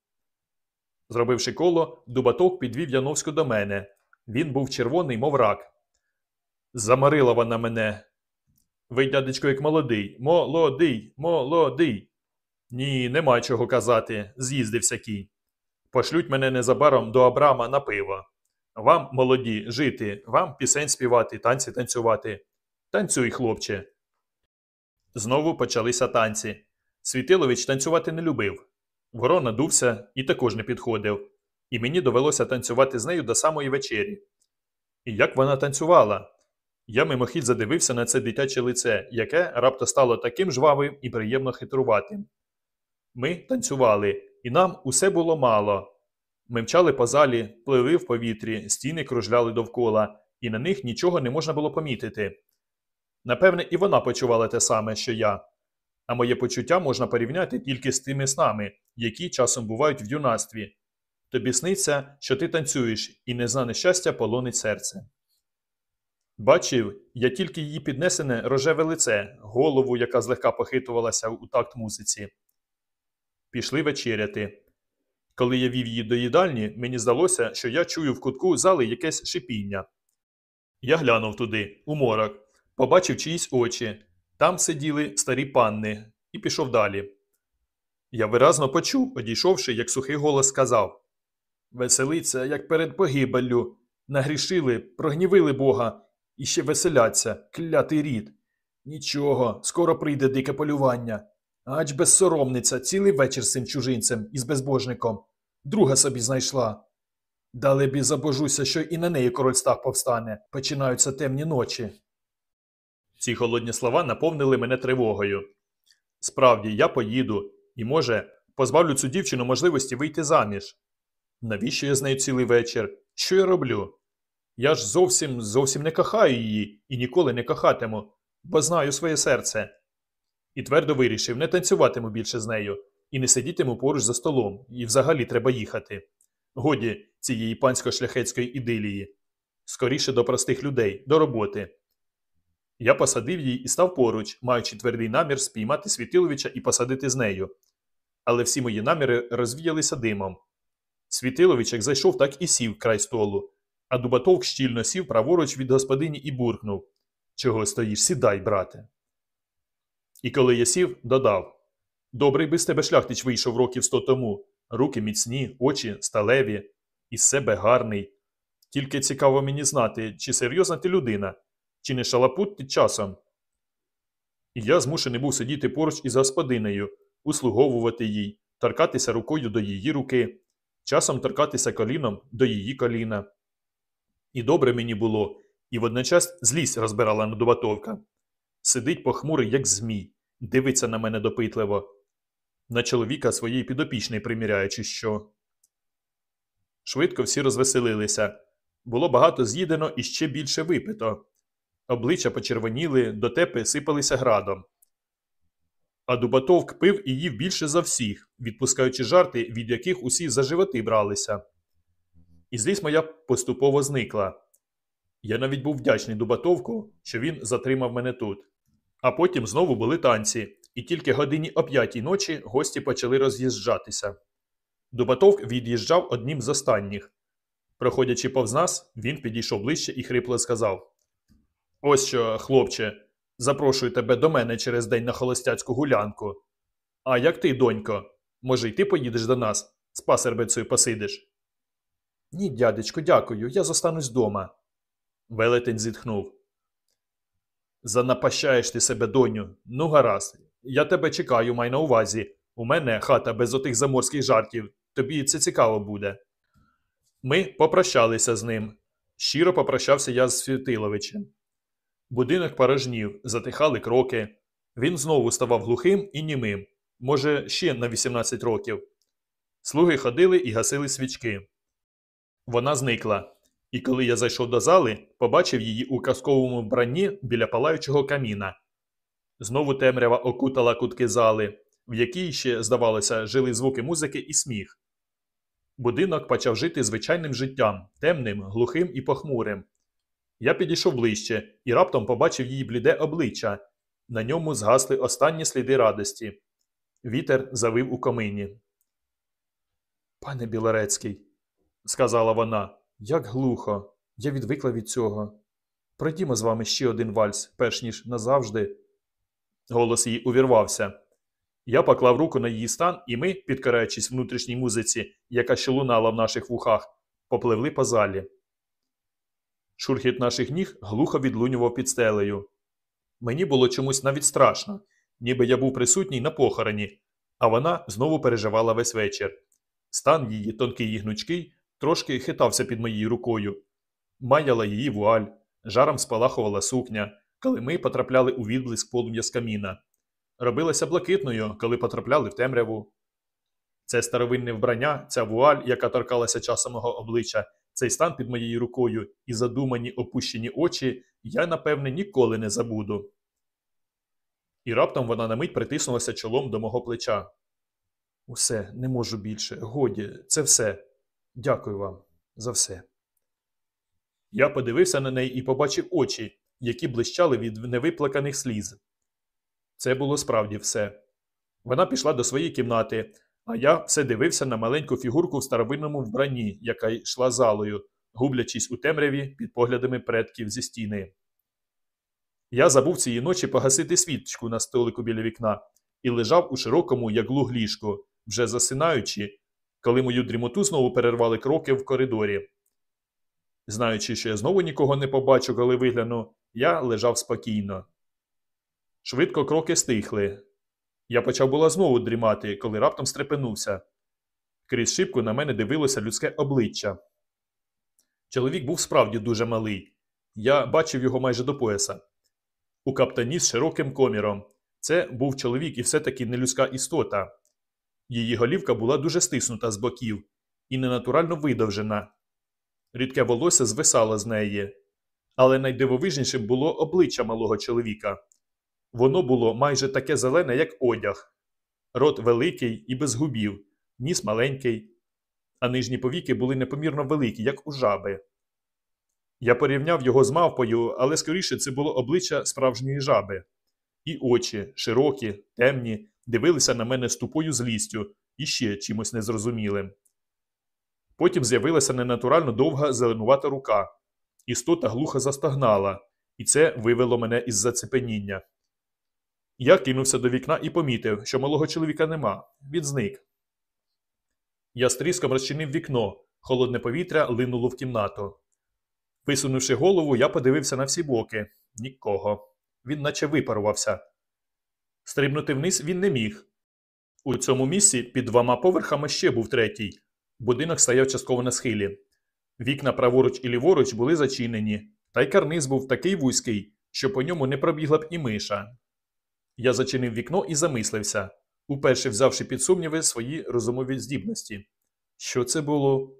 Зробивши коло, Дубаток підвів Яновську до мене. Він був червоний, мов рак. Замарила вона мене. Ви, дядечко, як молодий, молодий, молодий. Ні, нема чого казати, з'їздився кінь. Пошлють мене незабаром до Абрама на пиво. Вам, молоді, жити, вам пісень співати, танці танцювати. Танцюй, хлопче. Знову почалися танці. Світилович танцювати не любив. Ворон надувся і також не підходив, і мені довелося танцювати з нею до самої вечері. І як вона танцювала? Я мимохідь задивився на це дитяче лице, яке раптом стало таким жвавим і приємно хитруватим. Ми танцювали, і нам усе було мало. Ми мчали по залі, пливли в повітрі, стіни кружляли довкола, і на них нічого не можна було помітити. Напевне, і вона почувала те саме, що я. А моє почуття можна порівняти тільки з тими снами, які часом бувають в юнацтві. Тобі сниться, що ти танцюєш, і незнане щастя полонить серце. Бачив я тільки її піднесене рожеве лице, голову, яка злегка похитувалася у такт музиці. Пішли вечеряти. Коли я вів її до їдальні, мені здалося, що я чую в кутку зали якесь шипіння. Я глянув туди, у морок, побачив чиїсь очі. Там сиділи старі панни, і пішов далі. Я виразно почув, одійшовши, як сухий голос сказав Веселиться, як перед погибеллю. Нагрішили, прогнівили Бога і ще веселяться, клятий рід. Нічого, скоро прийде дике полювання. Ач безсоромниця, цілий вечір з цим чужинцем і з безбожником. Друга собі знайшла. Дали бі забожуся, що і на неї король стах повстане. Починаються темні ночі. Ці холодні слова наповнили мене тривогою. Справді, я поїду і, може, позбавлю цю дівчину можливості вийти заміж. Навіщо я з нею цілий вечір? Що я роблю? Я ж зовсім зовсім не кохаю її і ніколи не кохатиму, бо знаю своє серце. І твердо вирішив, не танцюватиму більше з нею, і не сидітиму поруч за столом, і взагалі треба їхати. Годі цієї пансько-шляхетської ідилії. Скоріше до простих людей, до роботи. Я посадив її і став поруч, маючи твердий намір спіймати Світиловича і посадити з нею. Але всі мої наміри розвіялися димом. Світилович, як зайшов, так і сів край столу, а Дубатовк щільно сів праворуч від господині і буркнув Чого стоїш? Сідай, брате. І коли я сів, додав Добрий би з тебе шляхтич вийшов років сто тому. Руки міцні, очі сталеві, із себе гарний. Тільки цікаво мені знати, чи серйозна ти людина, чи не шалапутти часом. І я змушений був сидіти поруч із господинею, услуговувати їй, торкатися рукою до її руки, часом торкатися коліном до її коліна. І добре мені було, і водночас злість розбирала Надуватовка. Сидить похмурий, як змій, дивиться на мене допитливо. На чоловіка своєї підопічної приміряючи що. Швидко всі розвеселилися. Було багато з'їдено і ще більше випито. Обличчя почервоніли, дотепи сипалися градом. А Дубатовк пив і їв більше за всіх, відпускаючи жарти, від яких усі за животи бралися. І злість моя поступово зникла. Я навіть був вдячний Дубатовку, що він затримав мене тут. А потім знову були танці, і тільки годині о п'ятій ночі гості почали роз'їжджатися. Дубатовк від'їжджав одним з останніх. Проходячи повз нас, він підійшов ближче і хрипло сказав Ось що, хлопче, запрошую тебе до мене через день на холостяцьку гулянку. А як ти, донько, може, й ти поїдеш до нас, з пасербицею посидиш? Ні, дядечко, дякую, я зостанусь дома. Велетень зітхнув. Занапащаєш ти себе, доню. Ну, гаразд. Я тебе чекаю, май на увазі. У мене хата без отих заморських жартів. Тобі це цікаво буде. Ми попрощалися з ним. Щиро попрощався я з Світиловичем. Будинок порожнів, затихали кроки. Він знову ставав глухим і німим, може, ще на 18 років. Слуги ходили і гасили свічки. Вона зникла, і коли я зайшов до зали, побачив її у казковому вбранні біля палаючого каміна. Знову темрява окутала кутки зали, в якій ще, здавалося, жили звуки музики і сміх. Будинок почав жити звичайним життям, темним, глухим і похмурим. Я підійшов ближче і раптом побачив її бліде обличчя. На ньому згасли останні сліди радості. Вітер завив у комині. Пане Білорецький, сказала вона, як глухо. Я відвикла від цього. Пройдімо з вами ще один вальс, перш ніж назавжди. Голос її увірвався. Я поклав руку на її стан, і ми, підкираючись внутрішній музиці, яка ще лунала в наших вухах, попливли по залі. Шурхіт наших ніг глухо відлунював під стелею. Мені було чомусь навіть страшно, ніби я був присутній на похороні, а вона знову переживала весь вечір. Стан її, тонкий і гнучкий, трошки хитався під моєю рукою. Маяла її вуаль, жаром спалахувала сукня, коли ми потрапляли у відблиск полум'я з каміна. Робилася блакитною, коли потрапляли в темряву. Це старовинне вбрання, ця вуаль, яка торкалася часом мого обличчя, цей стан під моєю рукою і задумані опущені очі я, напевне, ніколи не забуду. І раптом вона на мить притиснулася чолом до мого плеча. Усе, не можу більше. Годі, це все. Дякую вам за все. Я подивився на неї і побачив очі, які блищали від невиплаканих сліз. Це було справді все. Вона пішла до своєї кімнати, а я все дивився на маленьку фігурку в старовинному вбранні, яка йшла залою, гублячись у темряві під поглядами предків зі стіни. Я забув цієї ночі погасити свічку на столику біля вікна і лежав у широкому яглу ліжку, вже засинаючи, коли мою дрімоту знову перервали кроки в коридорі. Знаючи, що я знову нікого не побачу, коли вигляну, я лежав спокійно. Швидко кроки стихли. Я почав була знову дрімати, коли раптом стрепенувся. Крізь шибку на мене дивилося людське обличчя. Чоловік був справді дуже малий. Я бачив його майже до пояса. У каптані з широким коміром. Це був чоловік і все-таки нелюдська істота. Її голівка була дуже стиснута з боків і ненатурально видовжена. Рідке волосся звисало з неї. Але найдивовижнішим було обличчя малого чоловіка. Воно було майже таке зелене, як одяг, рот великий і без губів, ніс маленький, а нижні повіки були непомірно великі, як у жаби. Я порівняв його з мавпою, але скоріше це було обличчя справжньої жаби. І очі, широкі, темні, дивилися на мене з тупою злістю і ще чимось незрозумілим. Потім з'явилася ненатурально довга зеленувата рука. Істота глухо застагнала, і це вивело мене із зацепеніння. Я кинувся до вікна і помітив, що малого чоловіка нема. Він зник. Я з тріском розчинив вікно, холодне повітря линуло в кімнату. Висунувши голову, я подивився на всі боки. Нікого. Він наче випарувався. Стрибнути вниз він не міг. У цьому місці під двома поверхами ще був третій. Будинок стояв частково на схилі. Вікна праворуч і ліворуч були зачинені, та й карниз був такий вузький, що по ньому не пробігла б і миша. Я зачинив вікно і замислився, уперше взявши під сумніви свої розумові здібності. Що це було?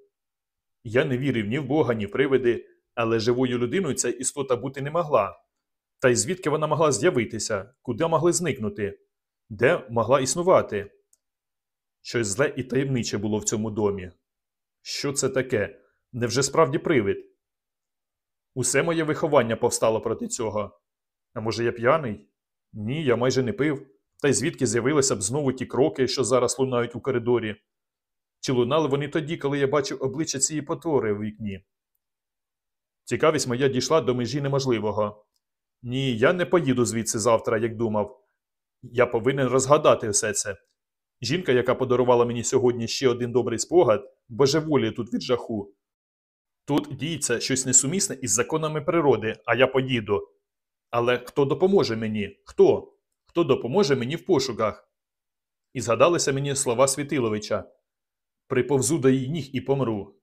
Я не вірив ні в Бога, ні в привиди, але живою людиною ця істота бути не могла. Та й звідки вона могла з'явитися, куди могли зникнути, де могла існувати? Щось зле і таємниче було в цьому домі. Що це таке? Невже справді привид? Усе моє виховання повстало проти цього. А може, я п'яний? Ні, я майже не пив. Та й звідки з'явилися б знову ті кроки, що зараз лунають у коридорі? Чи лунали вони тоді, коли я бачив обличчя цієї потвори в вікні? Цікавість моя дійшла до межі неможливого. Ні, я не поїду звідси завтра, як думав. Я повинен розгадати все це. Жінка, яка подарувала мені сьогодні ще один добрий спогад, божеволіє тут від жаху. Тут діється щось несумісне із законами природи, а я поїду. Але хто допоможе мені? Хто? Хто допоможе мені в пошуках? І згадалися мені слова Світиловича Приповзу до її ніг і помру.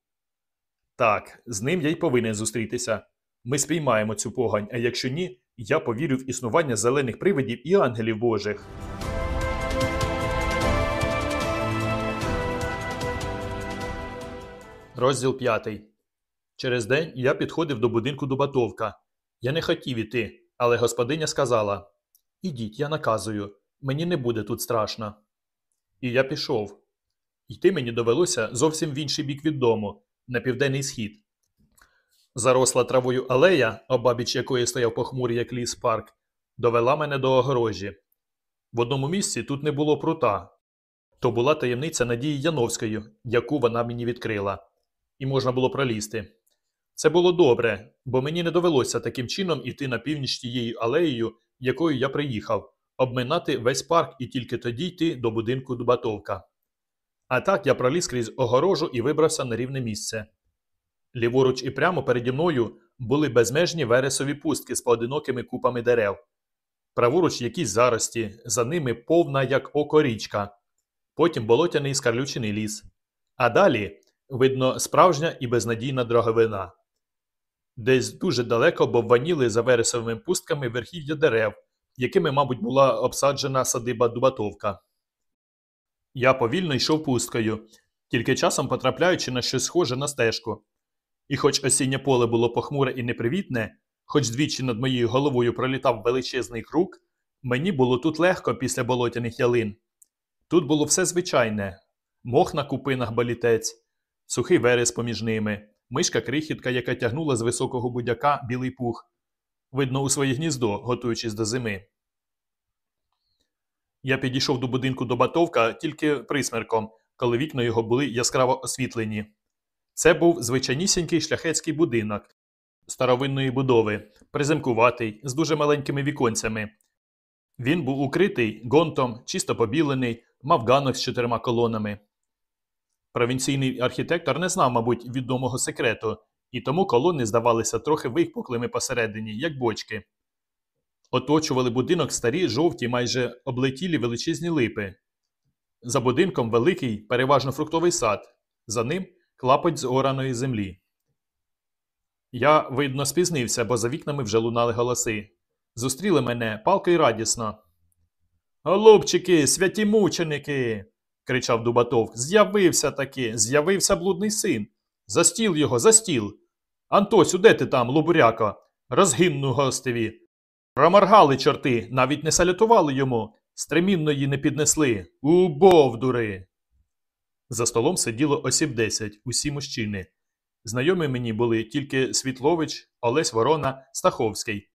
Так, з ним я й повинен зустрітися. Ми спіймаємо цю погань, а якщо ні, я повірю в існування зелених привидів і ангелів Божих. Розділ п'ятий. Через день я підходив до будинку Дубатовка. Я не хотів іти, але господиня сказала: Ідіть, я наказую, мені не буде тут страшно. І я пішов. Йти мені довелося зовсім в інший бік від дому, на південний схід. Заросла травою алея, обабіч якої стояв похмурий як ліс парк, довела мене до огорожі. В одному місці тут не було прута. То була таємниця Надії Яновської, яку вона мені відкрила, і можна було пролізти. Це було добре, бо мені не довелося таким чином іти на північ тією алеєю, якою я приїхав, обминати весь парк і тільки тоді йти до будинку Дубатовка. А так я проліз крізь огорожу і вибрався на рівне місце. Ліворуч і прямо переді мною були безмежні вересові пустки з поодинокими купами дерев. Праворуч якісь зарості, за ними повна, як око річка, потім болотяний скарлючений ліс. А далі, видно, справжня і безнадійна дроговина. Десь дуже далеко бовваніли за вересовими пустками верхів'я дерев, якими, мабуть, була обсаджена садиба Дубатовка. Я повільно йшов пусткою, тільки часом потрапляючи на щось схоже на стежку. І хоч осіннє поле було похмуре і непривітне, хоч двічі над моєю головою пролітав величезний круг, мені було тут легко після болотяних ялин. Тут було все звичайне мох на купинах балітець, сухий верес поміж ними, мишка крихітка, яка тягнула з високого будяка білий пух, видно, у своє гніздо, готуючись до зими. Я підійшов до будинку до Батовка тільки присмерком, коли вікна його були яскраво освітлені. Це був звичайнісінький шляхетський будинок старовинної будови, приземкуватий, з дуже маленькими віконцями. Він був укритий гонтом, чисто побілений, мав ганок з чотирма колонами. Провінційний архітектор не знав, мабуть, відомого секрету, і тому колони здавалися трохи вихпуклими посередині, як бочки. Оточували будинок старі жовті, майже облетілі величезні липи. За будинком великий, переважно фруктовий сад, за ним клапоть з ораної землі. Я, видно, спізнився, бо за вікнами вже лунали голоси. Зустріли мене палко й радісно. Голубчики, святі мученики. Кричав Дубатов. З'явився таки, з'явився блудний син. За стіл його, за стіл. Антосю, де ти там, лубуряко? Розгинну гостеві. Проморгали чорти, навіть не салютували йому, стремінної не піднесли. У бовдури. За столом сиділо осіб десять, усі мужчини. Знайомі мені були тільки Світлович, Олесь Ворона, Стаховський.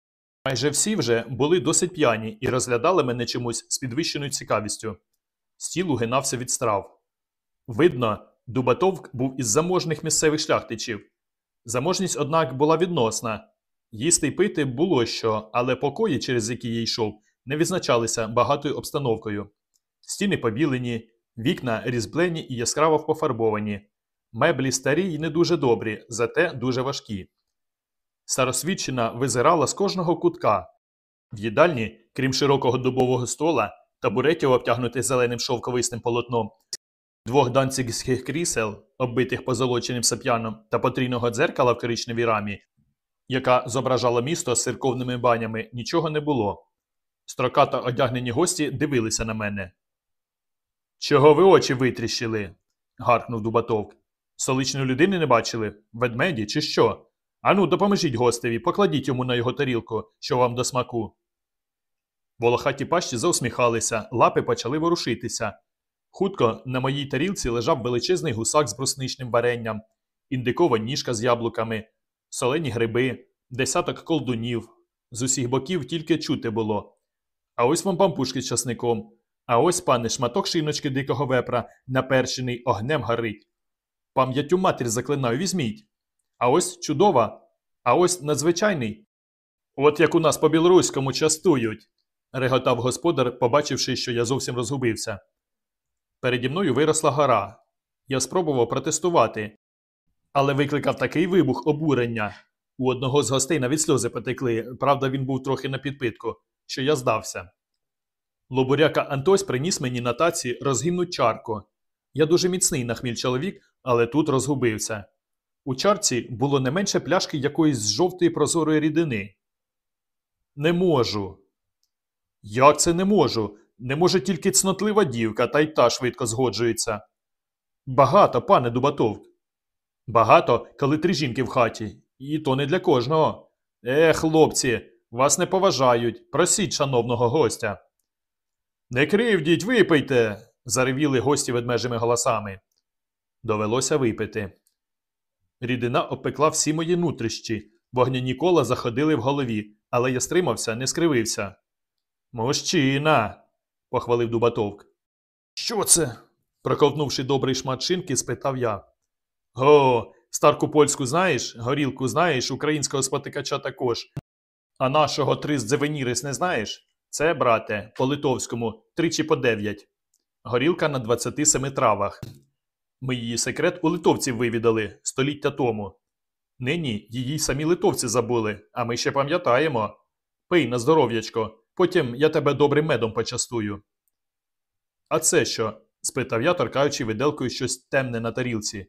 Майже всі вже були досить п'яні і розглядали мене чомусь з підвищеною цікавістю. Стіл угинався від страв. Видно, Дубатовк був із заможних місцевих шляхтичів. Заможність, однак, була відносна. Їсти й пити було що, але покої, через які я йшов, не відзначалися багатою обстановкою. Стіни побілені, вікна різблені і яскраво пофарбовані. Меблі старі й не дуже добрі, зате дуже важкі. Старосвідчина визирала з кожного кутка. В їдальні, крім широкого дубового стола, табуретів, обтягнутих зеленим шовковисним полотном, двох данцігських крісел, оббитих позолоченим сап'яном, та потрійного дзеркала в коричневій рамі, яка зображала місто з церковними банями, нічого не було. Строкато одягнені гості дивилися на мене. Чого ви очі витріщили? гаркнув Дубатовк. Столичної людини не бачили? Ведмеді чи що? Ану, допоможіть гостеві, покладіть йому на його тарілку, що вам до смаку. Волохаті пащі заусміхалися, лапи почали ворушитися. Хутко на моїй тарілці лежав величезний гусак з брусничним варенням, індикова ніжка з яблуками, солені гриби, десяток колдунів. З усіх боків тільки чути було. А ось вам пампушки з часником. А ось, пане, шматок шиночки дикого вепра, наперчений огнем горить. Пам'яттю матір заклинаю, візьміть. А ось чудова, а ось надзвичайний. От як у нас по білоруському частують, реготав господар, побачивши, що я зовсім розгубився. Переді мною виросла гора. Я спробував протестувати, але викликав такий вибух обурення. У одного з гостей навіть сльози потекли, правда, він був трохи на підпитку, що я здався. Лобуряка Антось приніс мені на таці розгінну чарку. Я дуже міцний на хміль чоловік, але тут розгубився. У чарці було не менше пляшки якоїсь жовтої прозорої рідини. Не можу. Як це не можу? Не може тільки цнотлива дівка, та й та швидко згоджується. Багато, пане Дубатов. Багато, коли три жінки в хаті. І то не для кожного. Е, хлопці, вас не поважають. Просіть шановного гостя. Не кривдіть, випийте. заревіли гості ведмежими голосами. Довелося випити. Рідина обпекла всі мої нутрищі. Вогняні кола заходили в голові, але я стримався, не скривився. Мужчина. похвалив Дубатовк. Що це? проковтнувши добрий шмат шинки, спитав я. Го, старку польську знаєш, горілку знаєш, українського спотикача також. А нашого трист Зевенірис не знаєш? Це, брате, по литовському, тричі по дев'ять. Горілка на 27 травах. Ми її секрет у литовців вивідали століття тому. Нині її самі литовці забули, а ми ще пам'ятаємо. Пий на здоров'ячко, потім я тебе добрим медом почастую. А це що? спитав я, торкаючи виделкою щось темне на тарілці.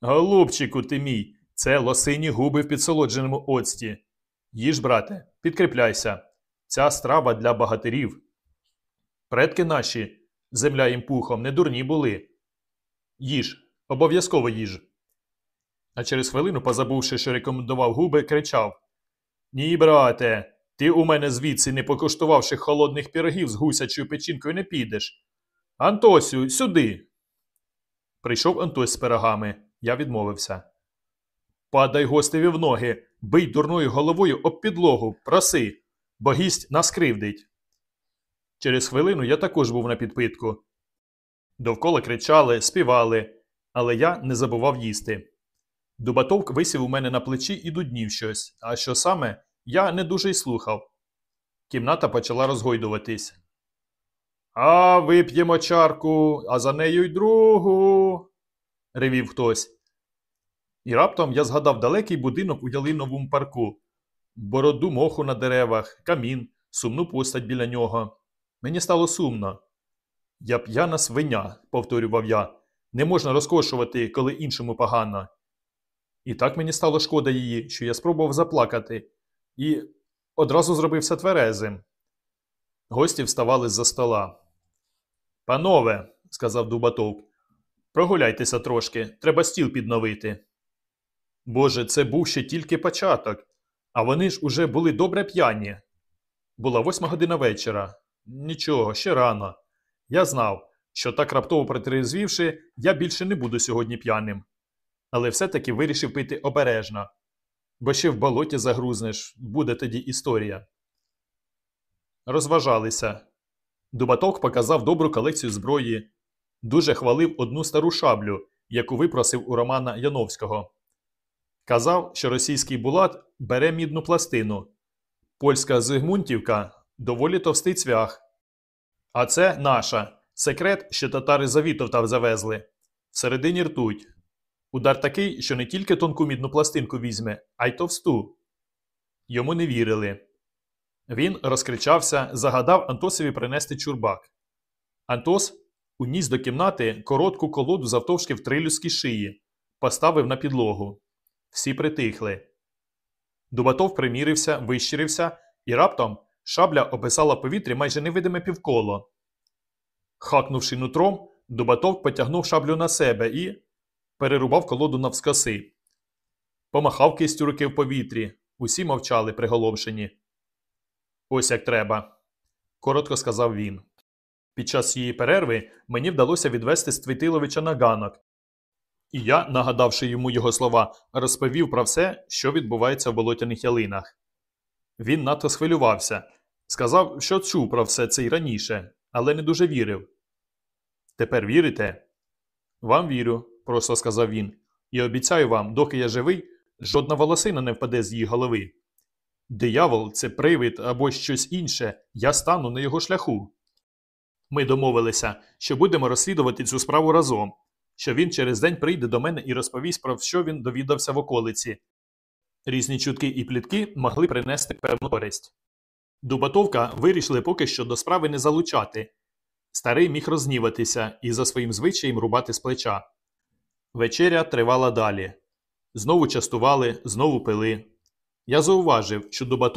Голубчику ти мій, це лосині губи в підсолодженому оцті. Їж, брате, підкріпляйся. Ця страва для багатирів. Предки наші, земля їм пухом, не дурні були. Їж, обов'язково їж. А через хвилину, позабувши, що рекомендував губи, кричав Ні, брате, ти у мене звідси, не покуштувавши холодних пірогів з гусячою печінкою, не підеш. Антосю, сюди. Прийшов Антось з пирогами. Я відмовився. Падай гостеві в ноги, бий дурною головою об підлогу, проси, бо гість нас кривдить. Через хвилину я також був на підпитку. Довкола кричали, співали, але я не забував їсти. Дубатовк висів у мене на плечі і дуднів щось, а що саме, я не дуже й слухав. Кімната почала розгойдуватись. А вип'ємо чарку, а за нею й другу. ревів хтось. І раптом я згадав далекий будинок у ялиновому парку, бороду моху на деревах, камін, сумну постать біля нього. Мені стало сумно. Я п'яна свиня, повторював я. Не можна розкошувати, коли іншому погано. І так мені стало шкода її, що я спробував заплакати, і одразу зробився тверезим. Гості вставали з-за стола. Панове, сказав Дубатовк, прогуляйтеся трошки, треба стіл підновити. Боже, це був ще тільки початок, а вони ж уже були добре п'яні. Була восьма година вечора. Нічого, ще рано. Я знав, що так раптово протрезвівши, я більше не буду сьогодні п'яним. Але все-таки вирішив пити обережно, бо ще в болоті загрузнеш, буде тоді історія. Розважалися. Дубаток показав добру колекцію зброї, дуже хвалив одну стару шаблю, яку випросив у Романа Яновського. Казав, що російський булат бере мідну пластину, польська Зигмунтівка доволі товстий цвях. А це наша секрет, що татари за Вітовта завезли. Всередині ртуть. Удар такий, що не тільки тонку мідну пластинку візьме, а й товсту. Йому не вірили. Він розкричався, загадав Антосові принести чурбак. Антос уніс до кімнати коротку колоду завтовшки в три людські шиї, поставив на підлогу. Всі притихли. Дубатов примірився, вищирився, і раптом шабля описала повітрі майже невидиме півколо. Хакнувши нутром, Дубатов потягнув шаблю на себе і перерубав колоду навскоси. Помахав кистю руки в повітрі. Усі мовчали, приголомшені. Ось як треба, коротко сказав він. Під час її перерви мені вдалося відвести Ствітиловича на ганок. І я, нагадавши йому його слова, розповів про все, що відбувається в болотяних ялинах. Він надто схвилювався, сказав, що чув про все це й раніше, але не дуже вірив. Тепер вірите? Вам вірю, просто сказав він, і обіцяю вам, доки я живий, жодна волосина не впаде з її голови. Диявол це привид або щось інше, я стану на його шляху. Ми домовилися, що будемо розслідувати цю справу разом, що він через день прийде до мене і розповість про що він довідався в околиці. Різні чутки і плітки могли принести певну користь. Дубатовка вирішили поки що до справи не залучати. Старий міг розніватися і за своїм звичаєм рубати з плеча. Вечеря тривала далі. Знову частували, знову пили. Я зауважив, що до